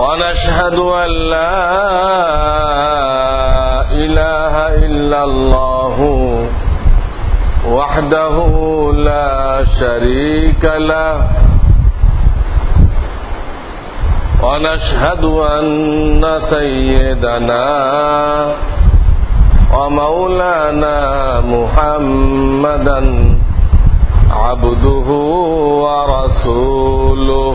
ونشهد أن لا إله إلا الله وحده لا شريك له. ونشهد أن سيدنا ومولانا محمدا عبده ورسوله.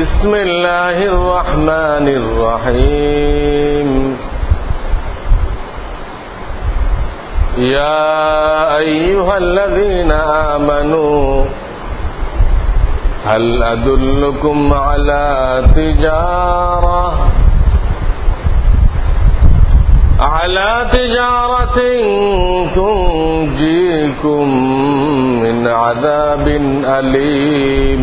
بسم الله الرحمن الرحيم. يا أيها الذين آمنوا هل أدلكم على تجارة؟ على تجارة تنجيكم من عذاب أليم.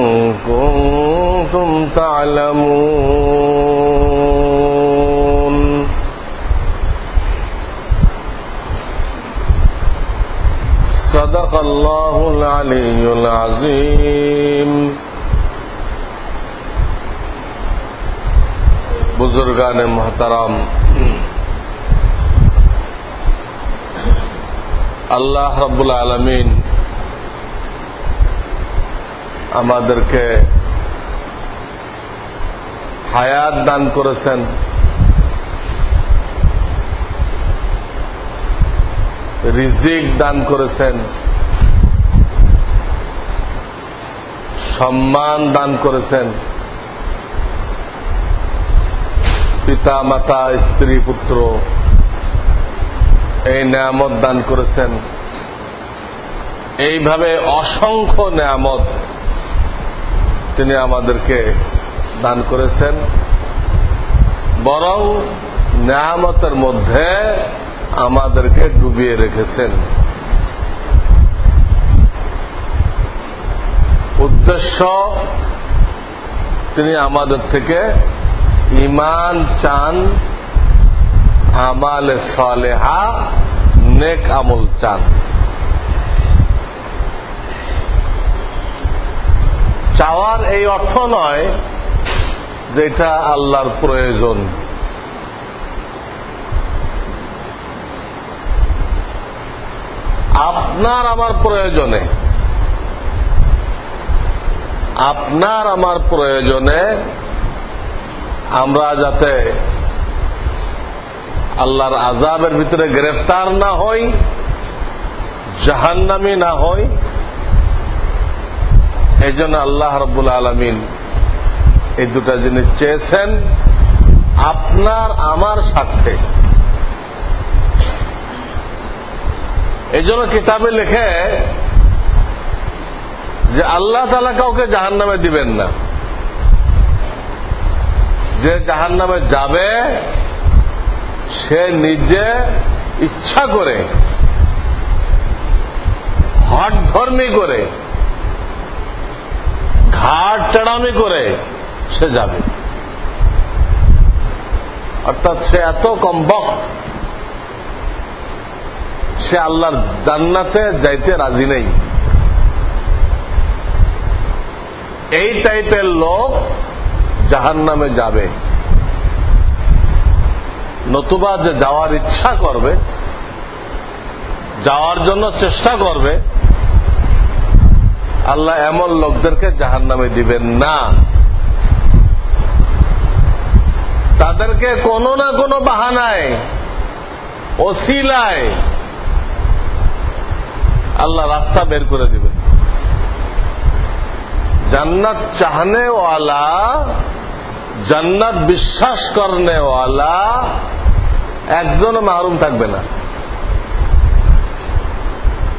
كنتم تعلمون. صدق الله العلي العظيم. بزرگان محترام اللہ رب العالمین আমাদেরকে হায়াত দান করেছেন। রিজিক দান করেছেন। সম্মান দান করেছেন। পিতা মাতা স্ত্রী, পুত্র, এই নিয়ামত দান করেছেন। এইভাবে অসংখ্য নিয়ামত তিনি আমাদেরকে দান করেছেন। বরং নেয়ামতের মধ্যে আমাদেরকে ডুবিয়ে রেখেছেন। উদ্দেশ্য, তিনি আমাদের থেকে ইমান চান, আমাল সালেহা, নেক আমল চান। চাওয়ার এই অর্থ নয় যে এটা আল্লাহর প্রয়োজন। আপনার আমার প্রয়োজনে, আপনার আমার প্রয়োজনে আমরা যাতে আল্লাহর আজাবের ভিতরে গ্রেফতার না হই, জাহান্নামি না হই এই জন্য আল্লাহ রব্বুল আলমিন এই দুটা জিনিস চেয়েছেন আপনার, আমার স্বার্থে। এই জন্য কিতাবে লেখে যে আল্লাহ তালা কাউকে জাহান নামে দিবেন না। যে জাহান নামে যাবে, সে নিজে ইচ্ছা করে হট ধর্মী করে ঘাট চেড়ামি করে সে যাবে। অর্থাৎ সে এত কম্বক সে আল্লাহর জান্নাতে যাইতে রাজি নেই। এই টাইপের লোক জাহান নামে যাবে। নতুবা যে যাওয়ার ইচ্ছা করবে, যাওয়ার জন্য চেষ্টা করবে আল্লাহ এমন লোকদেরকে জাহান নামে দিবেন না। তাদেরকে কোনো না কোনো বাহানায় অসিলায় আল্লাহ রাস্তা বের করে দিবেন। জান্নাত চাহনে ওয়ালা জান্নাত বিশ্বাস করনে ওয়ালা একজনও মাহরুম থাকবে না।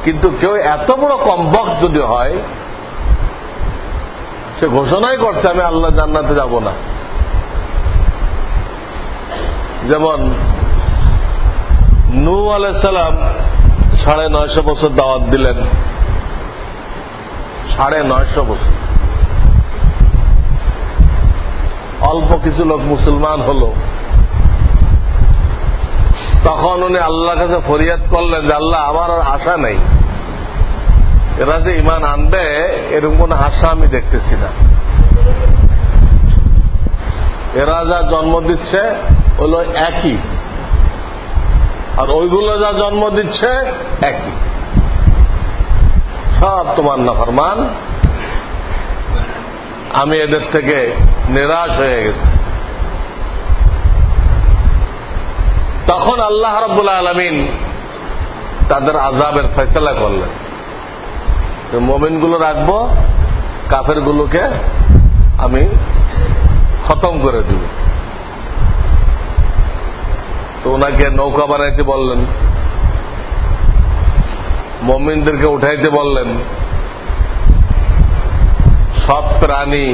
কিন্তু কেউ এত বড় কম্বক যদি হয়, সে ঘোষণাই করছে, আমি আল্লাহ জান্নাতে যাব না। যেমন নু আলাইসালাম সাড়ে নয়শো বছর দাওয়াত দিলেন। সাড়ে নয়শো বছর। অল্প কিছু লোক মুসলমান হল। তখন উনি আল্লাহ কাছে ফরিয়াদ করলেন যে আল্লাহ, আমার আর আশা নেই। এরা যে ইমান আনবে, এরকম কোন আশা আমি দেখতেছি না। এরা যা জন্ম দিচ্ছে, হলো একই। আর ওইগুলো যা জন্ম দিচ্ছে, একই। সব তোমার না ফরমান আমি এদের থেকে নিরাশ হয়ে গেছি। তখন আল্লাহ রব্বুল্লাহ আলমিন তাদের আজাবের ফেসলা করলেন। মোমিনগুলো রাখব কাফের গুলোকে আমি খতম করে দিব। তো ওনাকে নৌকা বানাইতে বললেন। মমিনদেরকে উঠাইতে বললেন, সব প্রাণী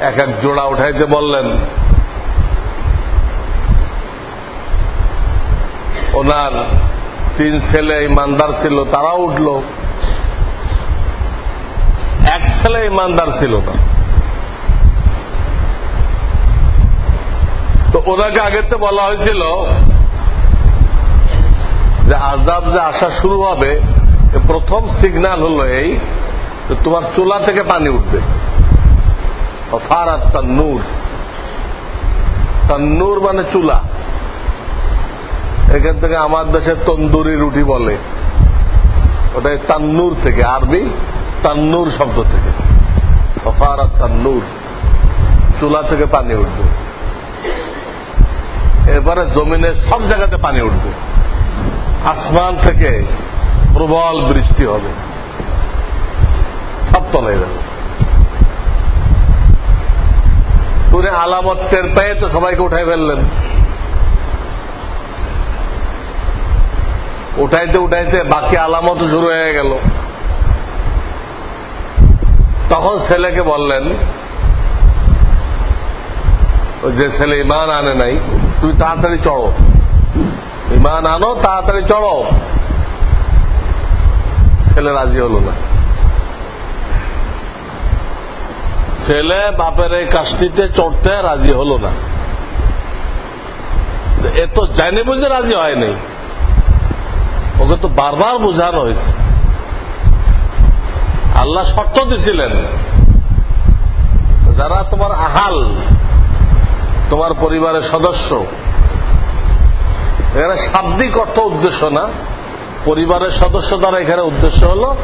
এক এক জোড়া উঠাইতে বললেন। ওনার তিন ছেলে ইমানদার ছিল, তারাও উঠল। এক ছেলে ইমানদার ছিল না। তো ওনাকে আগের তো বলা হয়েছিল যে আজাব যে আসা শুরু হবে প্রথম সিগনাল হলো এই তোমার চুলা থেকে পানি উঠবে। ফারাত তান্নুর তান্নুর মানে চুলা। এখান থেকে আমার দেশে তন্দুরি রুটি বলে। ওটাই তান্নুর থেকে, আরবি তান্নুর শব্দ থেকে। ফারাত তান্নুর, চুলা থেকে পানি উঠবে। এরপরে জমিনের সব জায়গাতে পানি উঠবে। আসমান থেকে প্রবল বৃষ্টি হবে। সব তলায় যাবে। পুরে আলামত টের পেয়ে তো সবাইকে উঠাই ফেললেন। উঠাইতে উঠাইতে বাকি আলামত শুরু হয়ে গেল। তখন ছেলেকে বললেন যে ছেলে ইমান আনে নাই, তুমি তাড়াতাড়ি চড়ো। ইমান আনো, তাড়াতাড়ি চড়ো। ছেলে রাজি হল না। ছেলে বাপের এই কাস্তিতে চড়তে রাজি হল না। এ তো জানে বুঝে রাজি হয়নি। ওকে তো বারবার বোঝানো হয়েছে। আল্লাহ শর্ত দিছিলেন। যারা তোমার আহাল, তোমার পরিবারের সদস্য এখানে শাব্দিক অর্থ উদ্দেশ্য না। পরিবারের সদস্য দ্বারা এখানে উদ্দেশ্য হল,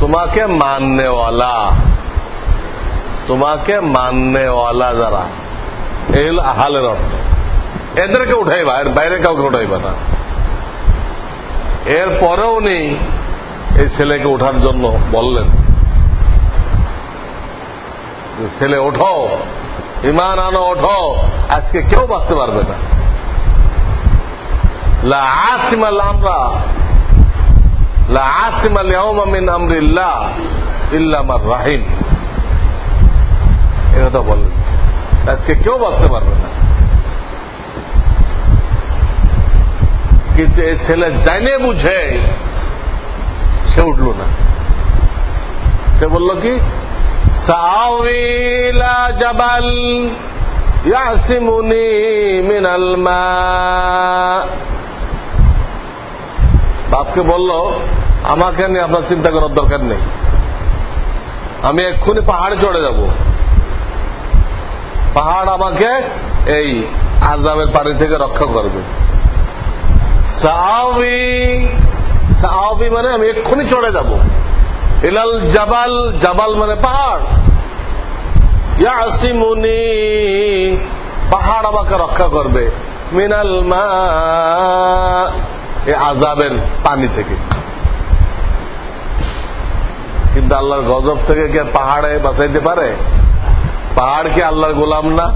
তোমাকে মাননেওয়ালা। তোমাকে মাননেওয়ালা যারা। এই হল আহালের অর্থ। এদেরকে উঠাইবা, এর বাইরে কাউকে উঠাইবা না। এর পরেও উনি এই ছেলেকে ওঠার জন্য বললেন ছেলে, ওঠো। ইমান আনো, ওঠো। আজকে কেউ বাঁচতে পারবে না। আমরা রাহিম। একথা বললেন। আজকে কেউ বাঁচতে পারবে না। কিন্তু এই ছেলে জানে বুঝে সে উঠল না সে বলল কি সাউলা মিনাল মা বাপকে বলল, আমাকে নিয়ে আপনার চিন্তা করার দরকার নেই। আমি এক্ষুনি পাহাড়ে চড়ে যাব। পাহাড় আমাকে এই আজামের পানি থেকে রক্ষা করবে। সাহাবি মানে আমি এক্ষুনি চড়ে যাব। ইলাল জাবাল জাবাল মানে পাহাড়। ইয়াসিমুনি, পাহাড় আমাকে রক্ষা করবে। মিনাল মা, এ আজাবের পানি থেকে। কিন্তু আল্লাহর গজব থেকে কি পাহাড়ে বাঁচাইতে পারে? পাহাড় কি আল্লাহর গোলাম না?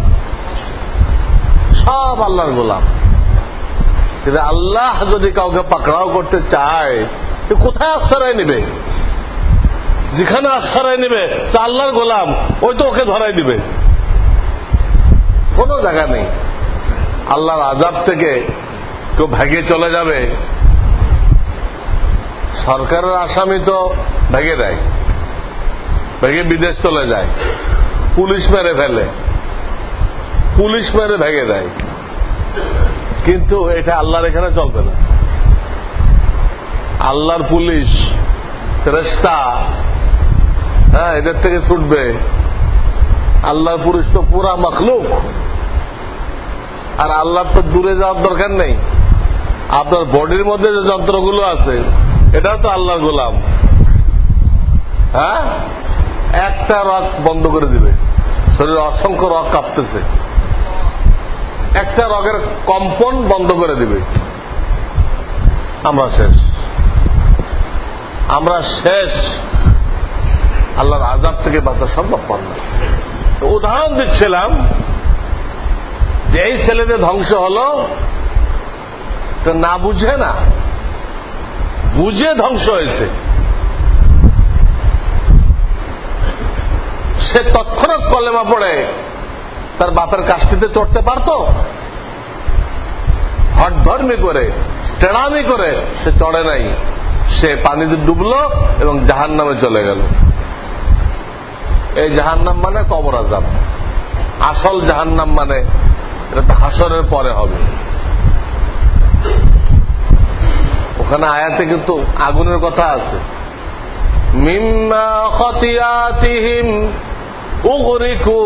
সব আল্লাহর গোলাম। কিন্তু আল্লাহ যদি কাউকে পাকড়াও করতে চায়, তো কোথায় আশ্রয় নেবে? যেখানে আশ্রয় নেবে, তা আল্লাহর গোলাম, ওই তো ওকে ধরাই দিবে। কোন জায়গা নেই। আল্লাহর আজাব থেকে কেউ ভেগে চলে যাবে। সরকারের আসামি তো ভেগে দেয়। ভেগে বিদেশ চলে যায়। পুলিশ মেরে ফেলে। পুলিশ মেরে ভেগে দেয়। কিন্তু এটা আল্লাহর এখানে চলবে না। আল্লাহর পুলিশ ফেরেস্তা হ্যাঁ এদের থেকে ছুটবে। আল্লাহর পুলিশ তো পুরা মখলুক। আর আল্লাহর তো দূরে যাওয়ার দরকার নেই। আপনার বডির মধ্যে যে যন্ত্রগুলো আছে, এটাও তো আল্লাহর গোলাম। হ্যাঁ? একটা রক বন্ধ করে দিবে। শরীরে অসংখ্য রক কাঁপতেছে। একটা রগের কম্পন বন্ধ করে দিবে। আমরা শেষ। আমরা শেষ। আল্লাহর আজাব থেকে বাঁচা সম্ভব না। উদাহরণ দিচ্ছিলাম যে এই ছেলেদের ধ্বংস হল, তো না বুঝে না। বুঝে ধ্বংস হয়েছে। সে তৎক্ষণাৎ কলেমা পড়ে। তার বাপের কাষ্টিতে চড়তে পারত? হটধর্মি করে, টেড়ামি করে সে চড়ে নাই। সে পানিতে ডুবলো এবং জাহান নামে চলে গেল। এই জাহান নাম মানে কবর আজাব আসল জাহান্নাম মানে এটা হাসরের পরে হবে। ওখানে আয়াতে কিন্তু আগুনের কথা আছে। মিম্মা খতিয়াতিহিম উগরিকু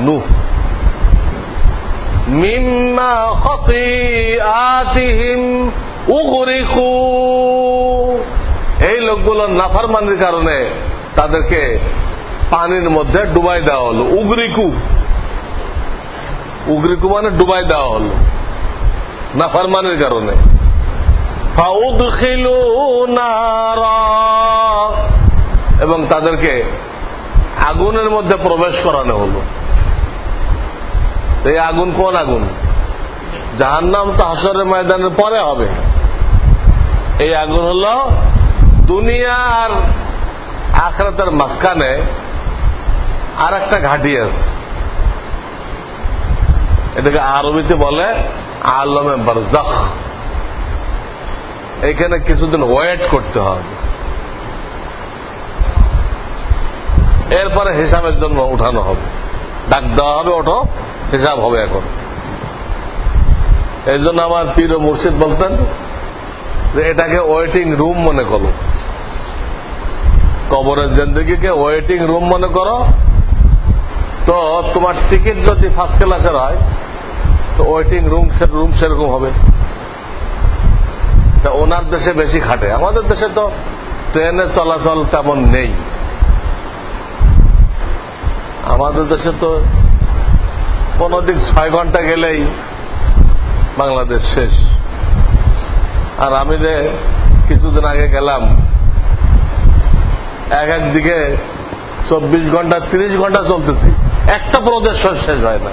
নূহ। মিম্মা খতিয়াতিহিম উগরিকু এই লোকগুলোর নাফরমানির কারণে তাদেরকে পানির মধ্যে ডুবাই দেওয়া হলো। উগরিকু উগরিকু মানে ডুবাই দেওয়া হলো। নাফরমানির কারণে। এবং তাদেরকে আগুনের মধ্যে প্রবেশ করানো হলো। এই আগুন কোন আগুন? যাহার নাম তো হাসরের ময়দানের পরে হবে। এই আগুন হল দুনিয়ার আখরাতের মাঝখানে আর একটা ঘাটি আছে। এটাকে আরবিতে বলে আলমে বারজাখ। এখানে কিছুদিন ওয়েট করতে হবে। এরপরে হিসাবের জন্য উঠানো হবে। ডাক দেওয়া হবে, ওঠো, হিসাব হবে এখন। এই জন্য আমার পীর মুর্শিদ বলতেন যে, এটাকে ওয়েটিং রুম মনে করো। কবরের জিন্দগিকে ওয়েটিং রুম মনে করো। তো তোমার টিকিট যদি ফার্স্ট ক্লাসের হয়, তো ওয়েটিং রুম রুম সেরকম হবে। তা ওনার দেশে বেশি খাটে। আমাদের দেশে তো ট্রেনের চলাচল তেমন নেই। আমাদের দেশে তো কোনো দিক ছয় ঘণ্টা গেলেই বাংলাদেশ শেষ। আর আমি যে কিছুদিন আগে গেলাম, এক এক দিকে চব্বিশ ঘণ্টা, তিরিশ ঘণ্টা চলতেছি। একটা প্রদেশ শেষ হয় না।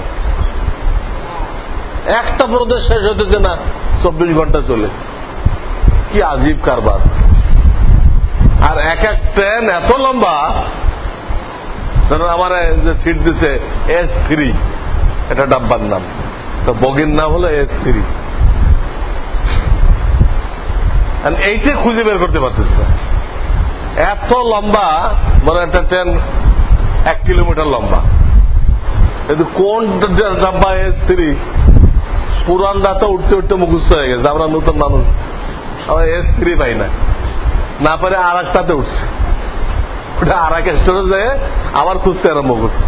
একটা প্রদেশ শেষ হতেছে না, চব্বিশ ঘণ্টা চলে। কি আজীব কারবার। আর এক এক ট্রেন এত লম্বা আমার যে সিট দিছে এস থ্রি এটা ডাব্বার নাম। তো বগির নাম হলো এস থ্রি আর এইটাই খুঁজে বের করতে পারতেছি না। এত লম্বা মানে একটা ট্রেন এক কিলোমিটার লম্বা। কিন্তু কোন ডাব্বা এস থ্রি পুরান দাতা উঠতে উঠতে মুখস্থ হয়ে গেছে, আমরা নতুন মানুষ। থ্রি পাই না। না পারে আর একটাতে উঠছে। ওটা আর এক স্টোরেজে আবার খুঁজতে আরম্ভ করছে।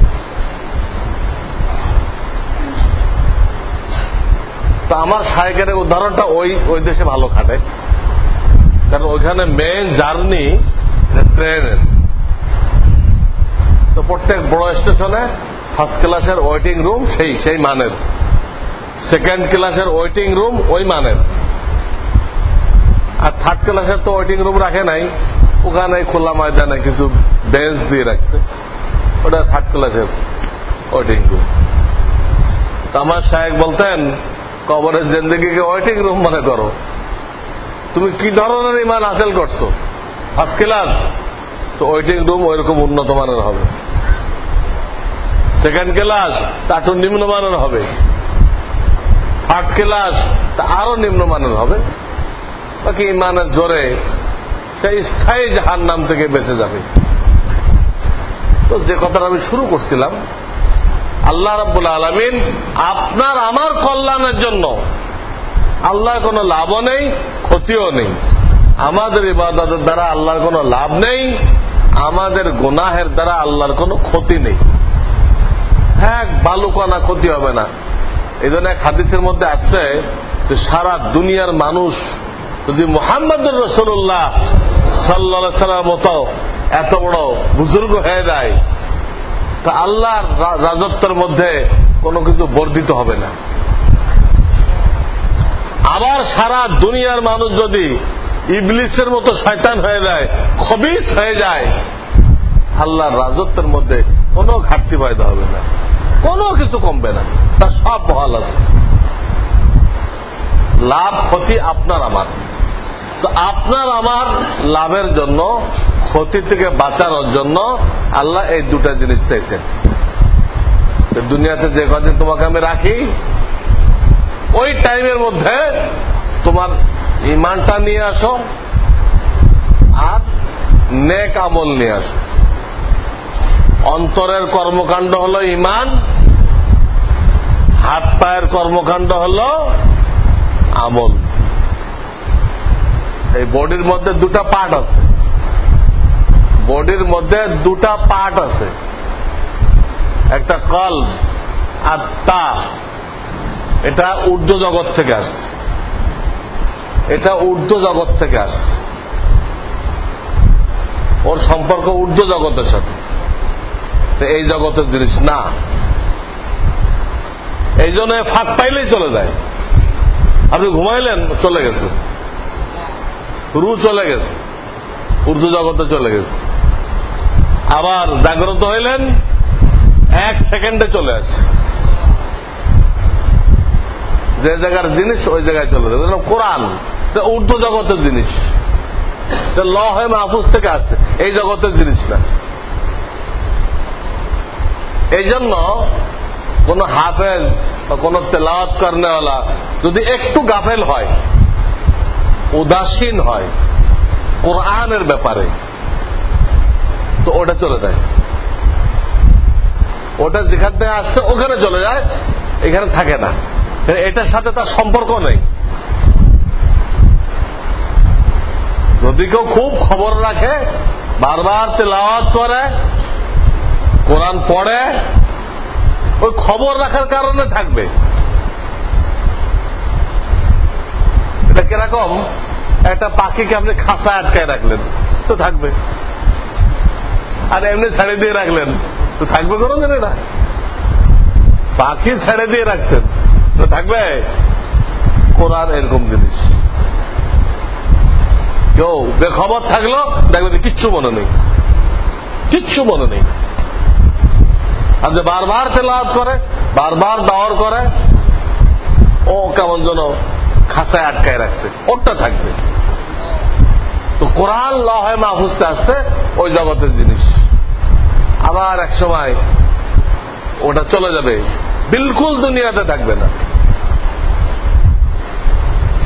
তো আমার সাইকেলের উদাহরণটা ওই ওই দেশে ভালো খাটে। কারণ ওইখানে মেন জার্নি ট্রেনের। তো প্রত্যেক বড় স্টেশনে ফার্স্ট ক্লাসের ওয়েটিং রুম সেই সেই মানের। সেকেন্ড ক্লাসের ওয়েটিং রুম ওই মানের। আর থার্ড ক্লাসের তো ওয়েটিং রুম রাখে নাই। ওখানে খোলা ময়দানে কিছু বেঞ্চ দিয়ে রাখছে। ওটা থার্ড ক্লাসের ওয়েটিং রুম আমার সাহেব বলতেন, কবরের জিন্দগিকে ওয়েটিং রুম মনে করো। তুমি কি ধরনের ইমান হাসিল করছ? ফার্স্ট ক্লাস তো ওয়েটিং রুম ওইরকম উন্নত মানের হবে। সেকেন্ড ক্লাস তা একটু নিম্নমানের হবে। থার্ড ক্লাস তা আরও নিম্নমানের হবে। বাকি ইমানের জোরে সেই স্থায়ী জাহান নাম থেকে বেঁচে যাবে। তো যে কথাটা আমি শুরু করছিলাম, আল্লাহ রাবুল আলমিন আপনার আমার কল্যাণের জন্য আল্লাহর কোনো লাভও নেই, ক্ষতিও নেই। আমাদের ইবাদতের দ্বারা আল্লাহর কোনো লাভ নেই, আমাদের গুনাহের দ্বারা আল্লাহর কোনো ক্ষতি নেই। এক বালুকণা ক্ষতি হবে না। এই জন্য এক হাদিসের মধ্যে আসছে যে সারা দুনিয়ার মানুষ যদি মোহাম্মদুর রসুল্লাহ সাল্লা সাল্লাম মতো এত বড় বুজুর্গ হয়ে যায়, তা আল্লাহর রাজত্বের মধ্যে কোনো কিছু বর্ধিত হবে না। আবার সারা দুনিয়ার মানুষ যদি ইবলিসের মতো শয়তান হয়ে যায়, খবিস হয়ে যায়, আল্লাহর রাজত্বের মধ্যে কোনো ঘাটতি পয়দা হবে না। কোনো কিছু কমবে না। তার সব বহাল আছে। লাভ ক্ষতি আপনার, আমার। তো আপনার আমার লাভের জন্য, ক্ষতি থেকে বাঁচানোর জন্য আল্লাহ এই দুটা জিনিস চাইছেন। দুনিয়াতে যে কদিন তোমাকে আমি রাখি, ওই টাইমের মধ্যে তোমার ইমানটা নিয়ে আসো আর নেক আমল নিয়ে আসো। অন্তরের কর্মকাণ্ড হল ইমান হাত পায়ের কর্মকাণ্ড হল আমল। এই বডির মধ্যে দুটা পার্ট আছে। বডির মধ্যে দুটা পার্ট আছে। একটা কল আর তা এটা ঊর্ধ্ব জগৎ থেকে আসছে। এটা ঊর্ধ্ব জগৎ থেকে আসছে। ওর সম্পর্ক ঊর্ধ্ব জগতের সাথে। এই জগতের জিনিস না। এই জন্য ফাঁক পাইলেই চলে যায়। আপনি ঘুমাইলেন, চলে গেছে রু চলে গেছে। উর্দু জগতে চলে গেছে। আবার জাগ্রত হইলেন, এক সেকেন্ডে চলে আসে যে জায়গার জিনিস, ওই জায়গায় চলে যাবে। কোরআন। উর্দু জগতের জিনিস। ল হয়ে মাহফুজ থেকে আসছে। এই জগতের জিনিস না। এই জন্য কোন হাফেজ বা কোন তেলাওয়াত করেনা যদি একটু গাফেল হয় উদাসীন হয়। কোরআনের ব্যাপারে। তো ওটা চলে যায়। ওটা যেখান থেকে আসছে, ওখানে চলে যায়, এখানে থাকে না। এটার সাথে তার সম্পর্ক নেই। যদি কেউ খুব খবর রাখে, বারবার তেলাওয়াত করে, কোরআন পড়ে, ওই খবর রাখার কারণে থাকবে। এটা কীরকম? একটা পাখিকে আপনি খাসা আটকায় রাখলেন, তো থাকবে। আর এমনি ছেড়ে দিয়ে রাখলেন, তো থাকবে কোনো এটা? পাখি ছেড়ে দিয়ে রাখছেন, তো থাকবে? কোরআন এরকম জিনিস। কেউ বেখবর থাকল, দেখবে কিচ্ছু মনে নেই। কিচ্ছু মনে নেই। আর যে বারবার তেলাওয়াত করে, বারবার দাওয়ার করে, ও কেমন যেন খাসায় আটকায় রাখছে, ওরটা থাকবে। তো কোরআন লহে মাহফুজতে আসছে, ওই জগতের জিনিস। আবার এক সময় ওটা চলে যাবে, বিলকুল দুনিয়াতে থাকবে না।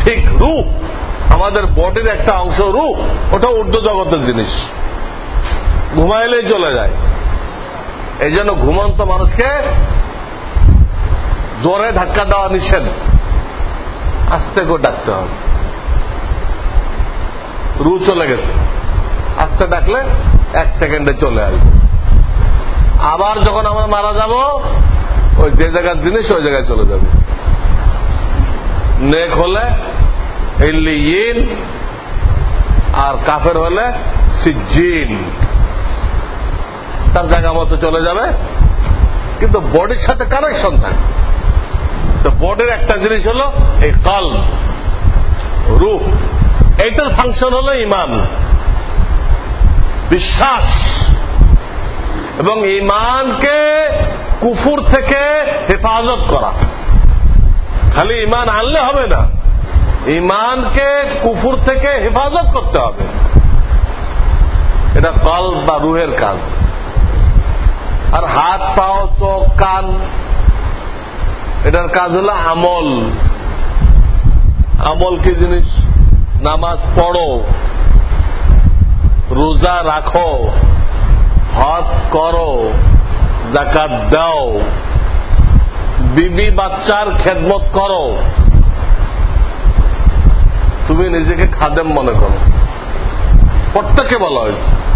ঠিক রূপ, আমাদের বডির একটা অংশ রূপ, ওটা ঊর্ধ্ব জগতের জিনিস। ঘুমাইলেই চলে যায়। এই জন্য ঘুমন্ত মানুষকে জোরে ধাক্কা দেওয়া নিষেধ। আস্তে করে ডাকতে হবে। রু চলে গেছে। আস্তে ডাকলে এক সেকেন্ডে চলে আসবে। আবার যখন আমরা মারা যাব, ওই যে জায়গার জিনিস, ওই জায়গায় চলে যাবে। নেক হলে ইন আর কাফের হলে সিজিন তার জায়গা মতো চলে যাবে। কিন্তু বডির সাথে কানেকশন থাকে। তো বডির একটা জিনিস হলো এই কল রূপ। এইটার ফাংশন হলো ইমান। বিশ্বাস। এবং ইমানকে কুফুর থেকে হেফাজত করা। খালি ইমান আনলে হবে না। ইমানকে কুফুর থেকে হেফাজত করতে হবে। এটা কল বা রুহের কাজ। আর হাত, পাও, চোখ, কান এটার কাজ হলো আমল। আমল কি জিনিস? নামাজ পড়ো, রোজা রাখো, হজ করো জাকাত দাও, বিবি বাচ্চার খেদমত করো। তুমি নিজেকে খাদেম মনে করো। প্রত্যেকে বলা হয়েছে।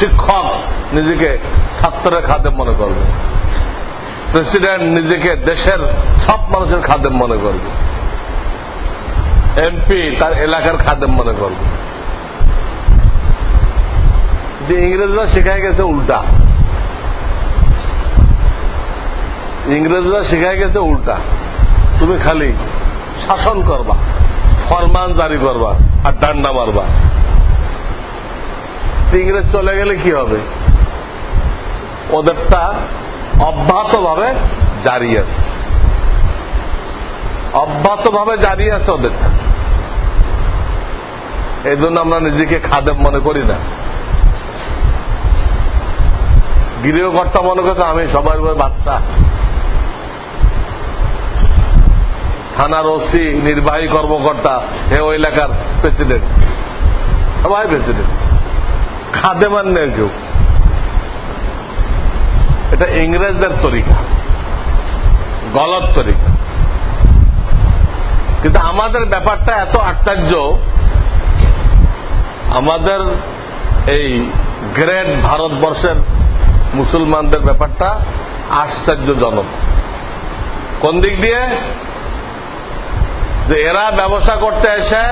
শিক্ষক নিজেকে ছাত্রের খাদেম মনে করবে। প্রেসিডেন্ট নিজেকে দেশের সব মানুষের খাদেম মনে করবে। এমপি তার এলাকার খাদেম মনে করবে। যে ইংরেজরা শেখায় গেছে উল্টা। ইংরেজরা শেখায় গেছে উল্টা। তুমি খালি শাসন করবা, ফরমান জারি করবা আর ডান্ডা মারবা। ইংরেজ চলে গেলে কি হবে? ওদেরটা অব্যাহত ভাবে জারি আছে। অব্যাহত ভাবে জারি আছে ওদেরটা এই জন্য আমরা নিজেকে খাদেম মনে করি না। গৃহকর্তা মনে করছে, আমি সবার বাচ্চা। থানার ওসি, নির্বাহী কর্মকর্তা হে ওই এলাকার প্রেসিডেন্ট। সবাই প্রেসিডেন্ট। খাদেমান নেই কেউ এটা ইংরেজদের তরিকা। গলত তরিকা। কিন্তু আমাদের ব্যাপারটা এত আশ্চর্য, আমাদের এই গ্রেট ভারতবর্ষের মুসলমানদের ব্যাপারটা আশ্চর্যজনক। কোন দিক দিয়ে? যে এরা ব্যবসা করতে এসে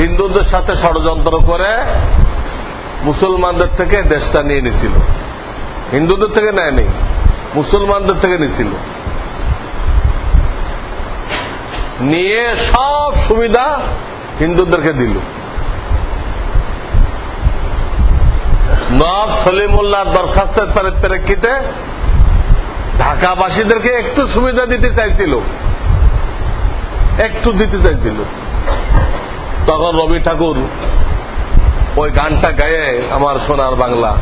হিন্দুদের সাথে ষড়যন্ত্র করে মুসলমানদের থেকে দেশটা নিয়ে নিছিল। হিন্দুদের থেকে নেয়নি মুসলমানদের থেকে নিছিল। নিয়ে সব সুবিধা হিন্দুদেরকে দিল। নব সলিমুল্লাহ দরখাস্তের প্রেক্ষিতে ঢাকাবাসীদেরকে একটু সুবিধা দিতে চাইছিল। একটু দিতে চাইছিল। তখন রবি ঠাকুর ওই গানটা গায়ে আমার সোনার বাংলা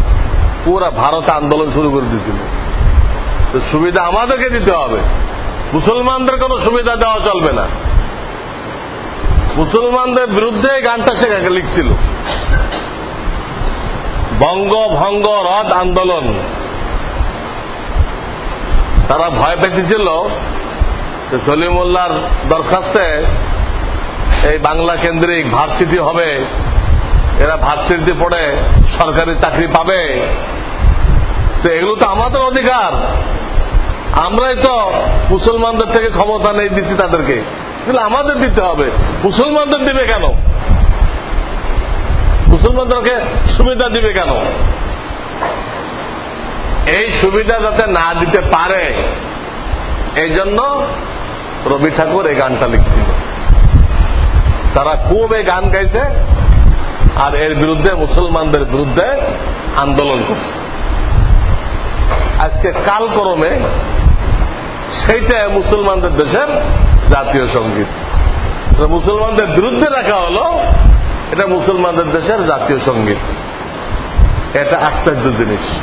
পুরা ভারত আন্দোলন শুরু করে দিয়েছিল। তো সুবিধা আমাদেরকে দিতে হবে। মুসলমানদের কোনো সুবিধা দেওয়া চলবে না। মুসলমানদের বিরুদ্ধে গানটা সে লিখছিল। বঙ্গ ভঙ্গ রদ আন্দোলন। তারা ভয় পেতেছিল সলিমুল্লার দরখাস্তে এই বাংলা কেন্দ্রিক ভার্সিটি হবে এরা ভার্সিটি পড়ে, সরকারি চাকরি পাবে। তো এগুলো তো আমাদের অধিকার। আমরাই তো মুসলমানদের থেকে ক্ষমতা নেই দিচ্ছি তাদেরকে। আমাদের দিতে হবে। মুসলমানদের দিবে কেন? মুসলমানদেরকে সুবিধা দিবে কেন? এই সুবিধা যাতে না দিতে পারে এই জন্য রবি ঠাকুর এই গানটা লিখছিল। তারা খুব এই গান গাইছে। আর এর বিরুদ্ধে মুসলমানদের বিরুদ্ধে আন্দোলন করছে। আজকে কালক্রমে সেইটা মুসলমানদের দেশের জাতীয় সংগীত। মুসলমানদের বিরুদ্ধে রাখা হলো, এটা মুসলমানদের দেশের জাতীয় সংগীত। এটা আশ্চর্য জিনিস।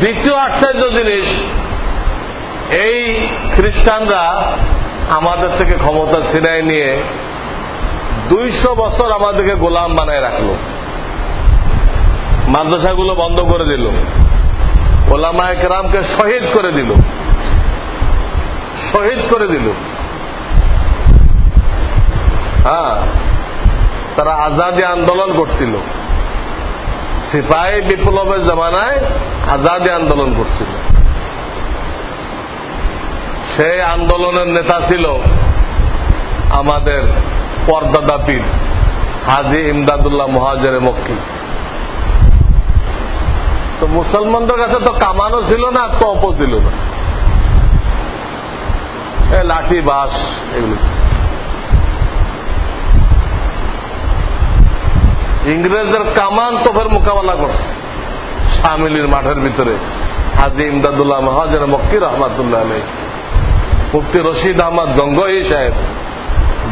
দ্বিতীয় আশ্চর্য জিনিস, এই খ্রিস্টানরা আমাদের থেকে ক্ষমতা ছিনাই নিয়ে দুইশো বছর আমাদেরকে গোলাম বানায় রাখল। মাদ্রাসাগুলো বন্ধ করে দিল। ওলামায় কেরামকে শহীদ করে দিল। শহীদ করে দিল। হ্যাঁ তারা আজাদি আন্দোলন করছিল। সিপাহী বিপ্লবের জমানায় আজাদি আন্দোলন করছিল। সেই আন্দোলনের নেতা ছিল আমাদের পর্দাদা পীর হাজি ইমদাদুল্লাহ মহাজের মক্কি। তো মুসলমানদের কাছে তো কামানো ছিল না, তপও ছিল না। এ লাঠি বাস এগুলো ইংরেজদের কামান তোফের মোকাবেলা করছে। শামিলির মাঠের ভিতরে হাজি ইমদাদুল্লাহ মহাজের মক্কি রহমাতুল্লাহ আলাই মুফতি রশিদ আহমদ গঙ্গই সাহেব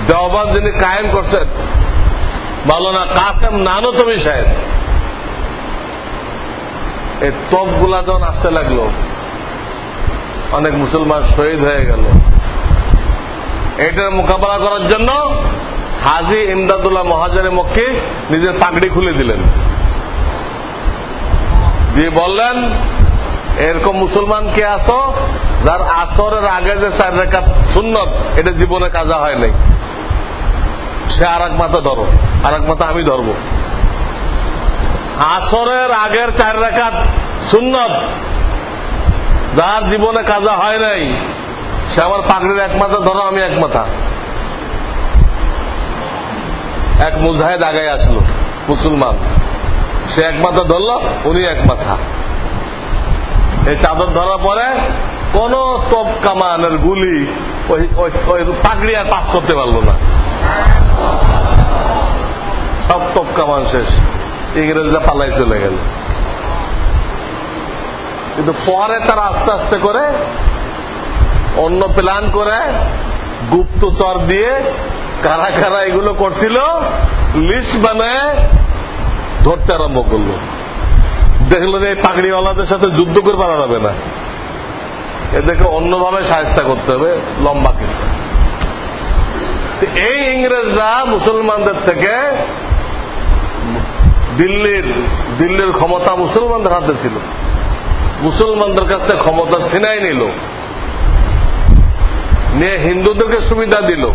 দেওবান যিনি কায়েম করছেন, মাওলানা কাসেম নানতমি সাহেব, এই তপগুলা যখন আসতে লাগল, অনেক মুসলমান শহীদ হয়ে গেল। এটার মোকাবেলা করার জন্য হাজি ইমদাদুল্লাহ মহাজারে মক্কি নিজের পাগড়ি খুলে দিলেন। দিয়ে বললেন, এরকম মুসলমান কে আসো যার আসরের আগে যে চার রেখা সুন্নত, এটা জীবনে কাজা হয় নাই। সে আর এক মাথা ধরো। আর এক মাথা আমি ধরবো। আসরের আগের চার রেখা সুন্নত। যার জীবনে কাজা হয় নাই, সে আমার পাগড়ির এক মাথা, ধরো আমি এক মাথা। এক মুজাহেদ আগায় আসলো, মুসলমান। সে এক মাথা ধরল, উনি এক মাথা। এই চাদর ধরার পরে কোন তপ কামানের গুলি ওই ওই পাগড়ি আর পাস করতে পারল না। সব তপ কামান শেষ। ইংরেজরা পালাই চলে গেল। কিন্তু পরে তারা আস্তে আস্তে করে অন্য প্ল্যান করে গুপ্তচর দিয়ে কারা কারা এগুলো করছিল লিস্ট বানায় ধরতে আরম্ভ করল। দেখল যে এই পাগড়িওয়ালাদের সাথে যুদ্ধ করে পারা যাবে না। এদেরকে অন্যভাবে সাহায্য করতে হবে লম্বা কিন্তু এই ইংরেজরা মুসলমানদের থেকে দিল্লির দিল্লির ক্ষমতা মুসলমানদের হাতে ছিল। মুসলমানদের কাছ থেকে ক্ষমতা ছিনাই নিল। নিয়ে হিন্দুদেরকে সুবিধা দিল।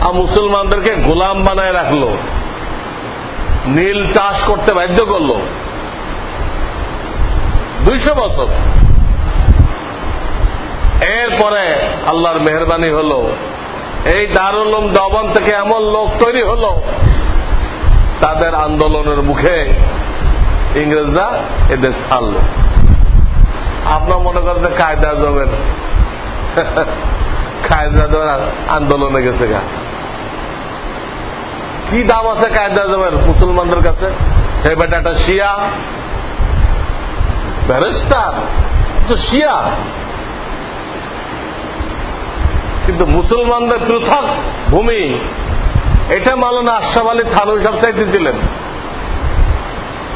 আর মুসলমানদেরকে গোলাম বানায় রাখল। নীল চাষ করতে বাধ্য করল। দুইশো বছর। এরপরে আল্লাহর মেহরবানি হলো এই দারুলম দবন থেকে এমন লোক তৈরি হলো তাদের আন্দোলনের মুখে ইংরেজরা এদের ছাড়ল আপনার মনে করেন কায়দা জমের কায়দা জমের আন্দোলনে গেছে গা। কি দাম আছে কায়দা জমের মুসলমানদের কাছে? হে বেটা একটা শিয়া। ব্যারিস্টার শিয়া। কিন্তু মুসলমানদের পৃথক ভূমি, এটা মালানা আশরাফ আলী থানু সব চাইতে ছিলেন।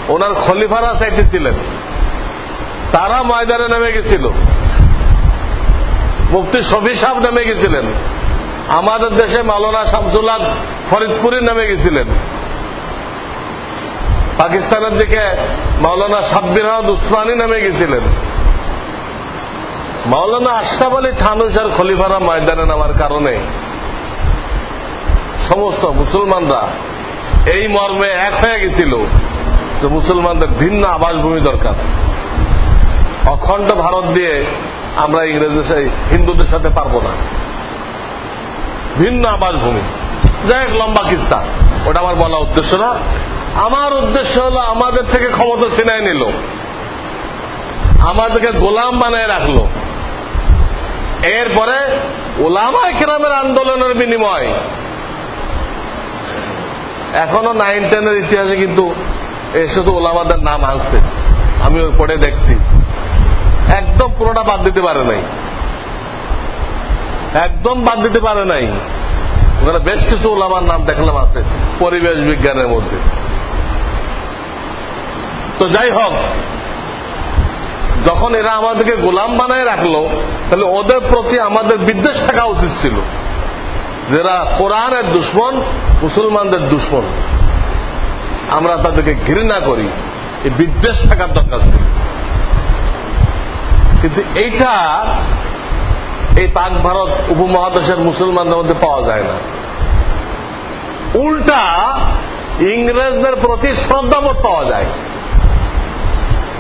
ওনার খলিফারা চাইতে ছিলেন। তারা ময়দানে নেমে গেছিল। মুফতি শফি সাহেব নেমে গেছিলেন। আমাদের দেশে মালানা শামসুল্লাহ ফরিদপুরে নেমে গেছিলেন। পাকিস্তানের দিকে মাওলানা সাব্বির আহমদ উসমানী নেমে গেছিলেন। মাওলানা আশরাফ আলী থানুসার খলিফারা ময়দানে নামার কারণে সমস্ত মুসলমানরা এই মর্মে এক হয়ে গেছিল যে মুসলমানদের ভিন্ন আবাসভূমি দরকার। অখণ্ড ভারত দিয়ে আমরা ইংরেজদের হিন্দুদের সাথে পারব না। ভিন্ন আবাসভূমি। যাই হোক, লম্বা কিস্তা। ওটা আমার বলা উদ্দেশ্য না। আমার উদ্দেশ্য হলো আমাদের থেকে ক্ষমতা ছিনাই নিল। আমাদেরকে গোলাম বানায় রাখল। এরপরে ওলামা কেরামের আন্দোলনের বিনিময়। এখনও নাইন, টেনের ইতিহাসে কিন্তু এর শুধু ওলামাদের নাম আসছে। আমি ওই পড়ে দেখছি। একদম পুরোটা বাদ দিতে পারে নাই। একদম বাদ দিতে পারে নাই। ওখানে বেশ কিছু ওলামার নাম দেখলাম আছে, পরিবেশ বিজ্ঞানের মধ্যে। তো যাই হোক যখন এরা আমাদেরকে গোলাম বানায় রাখল, তাহলে ওদের প্রতি আমাদের বিদ্বেষ থাকা উচিত ছিল। যারা কোরআনের দুশ্মন, মুসলমানদের দুশ্মন। আমরা তাদেরকে ঘৃণা করি, এই বিদ্বেষ থাকার দরকার ছিল। কিন্তু এইটা এই পাক ভারত উপমহাদেশের মুসলমানদের মধ্যে পাওয়া যায় না। উল্টা ইংরেজদের প্রতি শ্রদ্ধাবোধ পাওয়া যায়।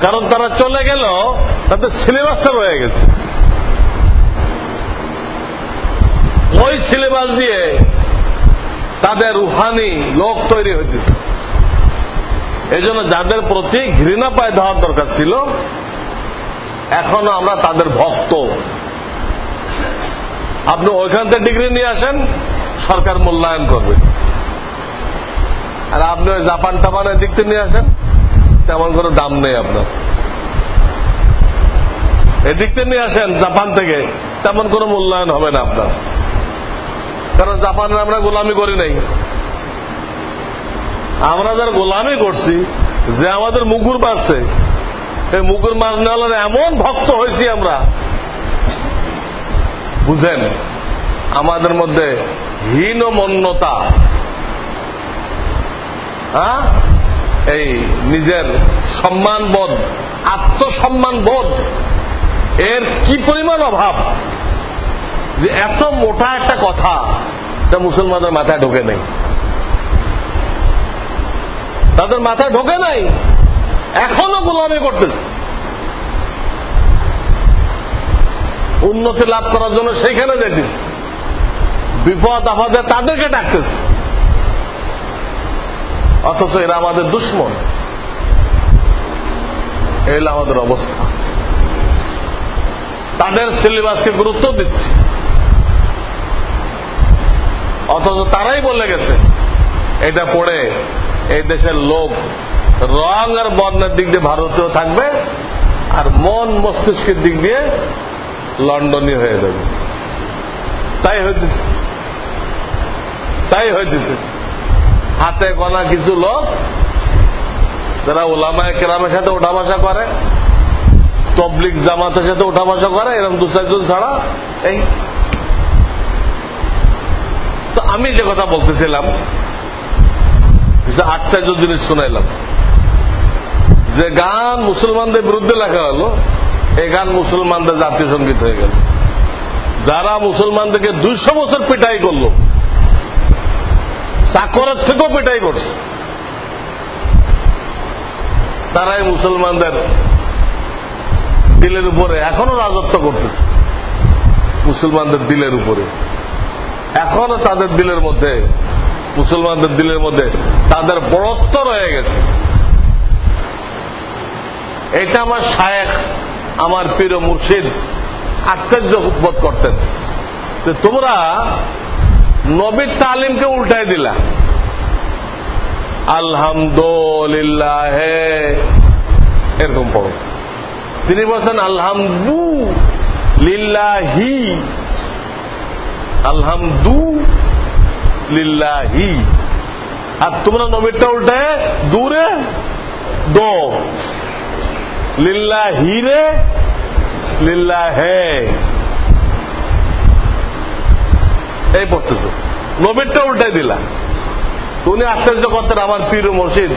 কারণ তারা চলে গেল, তাদের সিলেবাসটা রয়ে গেছে। ওই সিলেবাস দিয়ে তাদের রুহানি লোক তৈরি হয়েছে এই জন্য যাদের প্রতি ঘৃণা পায় দেওয়ার দরকার ছিল, এখনও আমরা তাদের ভক্ত। আপনি ওইখান থেকে ডিগ্রি নিয়ে আসেন, সরকার মূল্যায়ন করবে। আর আপনি ওই জাপান টাপানের দিক থেকে নিয়ে আসেন। তেমন কোনো দাম নেই আপনার। এদিক থেকে নিয়ে আসেন জাপান থেকে, তেমন কোনো মূল্যায়ন হবে না আপনার। কারণ জাপানের আমরা গোলামি করি নাই। আমরা যারা গোলামি করছি, যে আমাদের মুগুর মারছে, এই মুগুর মাছ নেওয়ার এমন ভক্ত হয়েছি আমরা। বুঝেন, আমাদের মধ্যে হীনমন্যতা। হ্যাঁ? এই নিজের সম্মানবোধ আত্মসম্মান বোধ এর কি পরিমাণ অভাব? যে এত মোটা একটা কথা যা মুসলমানদের মাথায় ঢোকে নেই। তাদের মাথায় ঢোকে নাই, এখনও গোলামি করতেছে। উন্নতি লাভ করার জন্য সেইখানে যেতেছে। বিপদ আপদে তাদেরকে ডাকতেছে। অথচ এরা আমাদের দুশ্মন। এলা আমাদের অবস্থা। তাদের সিলেবাসকে গুরুত্ব দিচ্ছে। অথচ তারাই বলে গেছে, এটা পড়ে এই দেশের লোক রং আর বর্ণের দিক দিয়ে ভারতীয় থাকবে আর মন মস্তিষ্কের দিক দিয়ে লন্ডনই হয়ে যাবে। তাই হয়েছে। তাই হয়েছে। হাতে গোনা কিছু লোক যারা ওলামায় কেরামের সাথে ওঠা বসা করে তবলিক জামাতের সাথে ওঠা বসা করে, এরকম দু চারজন ছাড়া, এই। তো আমি যে কথা বলতেছিলাম আশ্চর্য জিনিস শোনাইলাম। যে গান মুসলমানদের বিরুদ্ধে লেখা হলো, এই গান মুসলমানদের জাতীয় সংগীত হয়ে গেল। যারা মুসলমানদেরকে দুইশো বছর পিটাই করল চাকরের থেকেও পিটাই করছে। তারাই মুসলমানদের দিলের উপরে এখনও রাজত্ব করতেছে। মুসলমানদের দিলের উপরে। এখনও তাদের দিলের মধ্যে, মুসলমানদের দিলের মধ্যে তাদের বড়ত্ব রয়ে গেছে। এটা আমার শায়েখ, আমার প্রিয় মুর্শিদ আশ্চর্য বোধ করতেন। তোমরা নবীর তালিমকে উল্টাই দিলা। আলহামদুলিল্লাহ। এরকম পড়ো। তিনি বলছেন আলহামদু লিল্লাহি আলহামদু লিল্লাহি আর তোমরা নবীরটা উল্টায় দূরে দো লিল্লাহি রে লিল্লাহে। এই পড়তেছ। নবীরটা উল্টাই দিলা। উনি আশ্চর্য করতেন আমার পীর মসজিদ।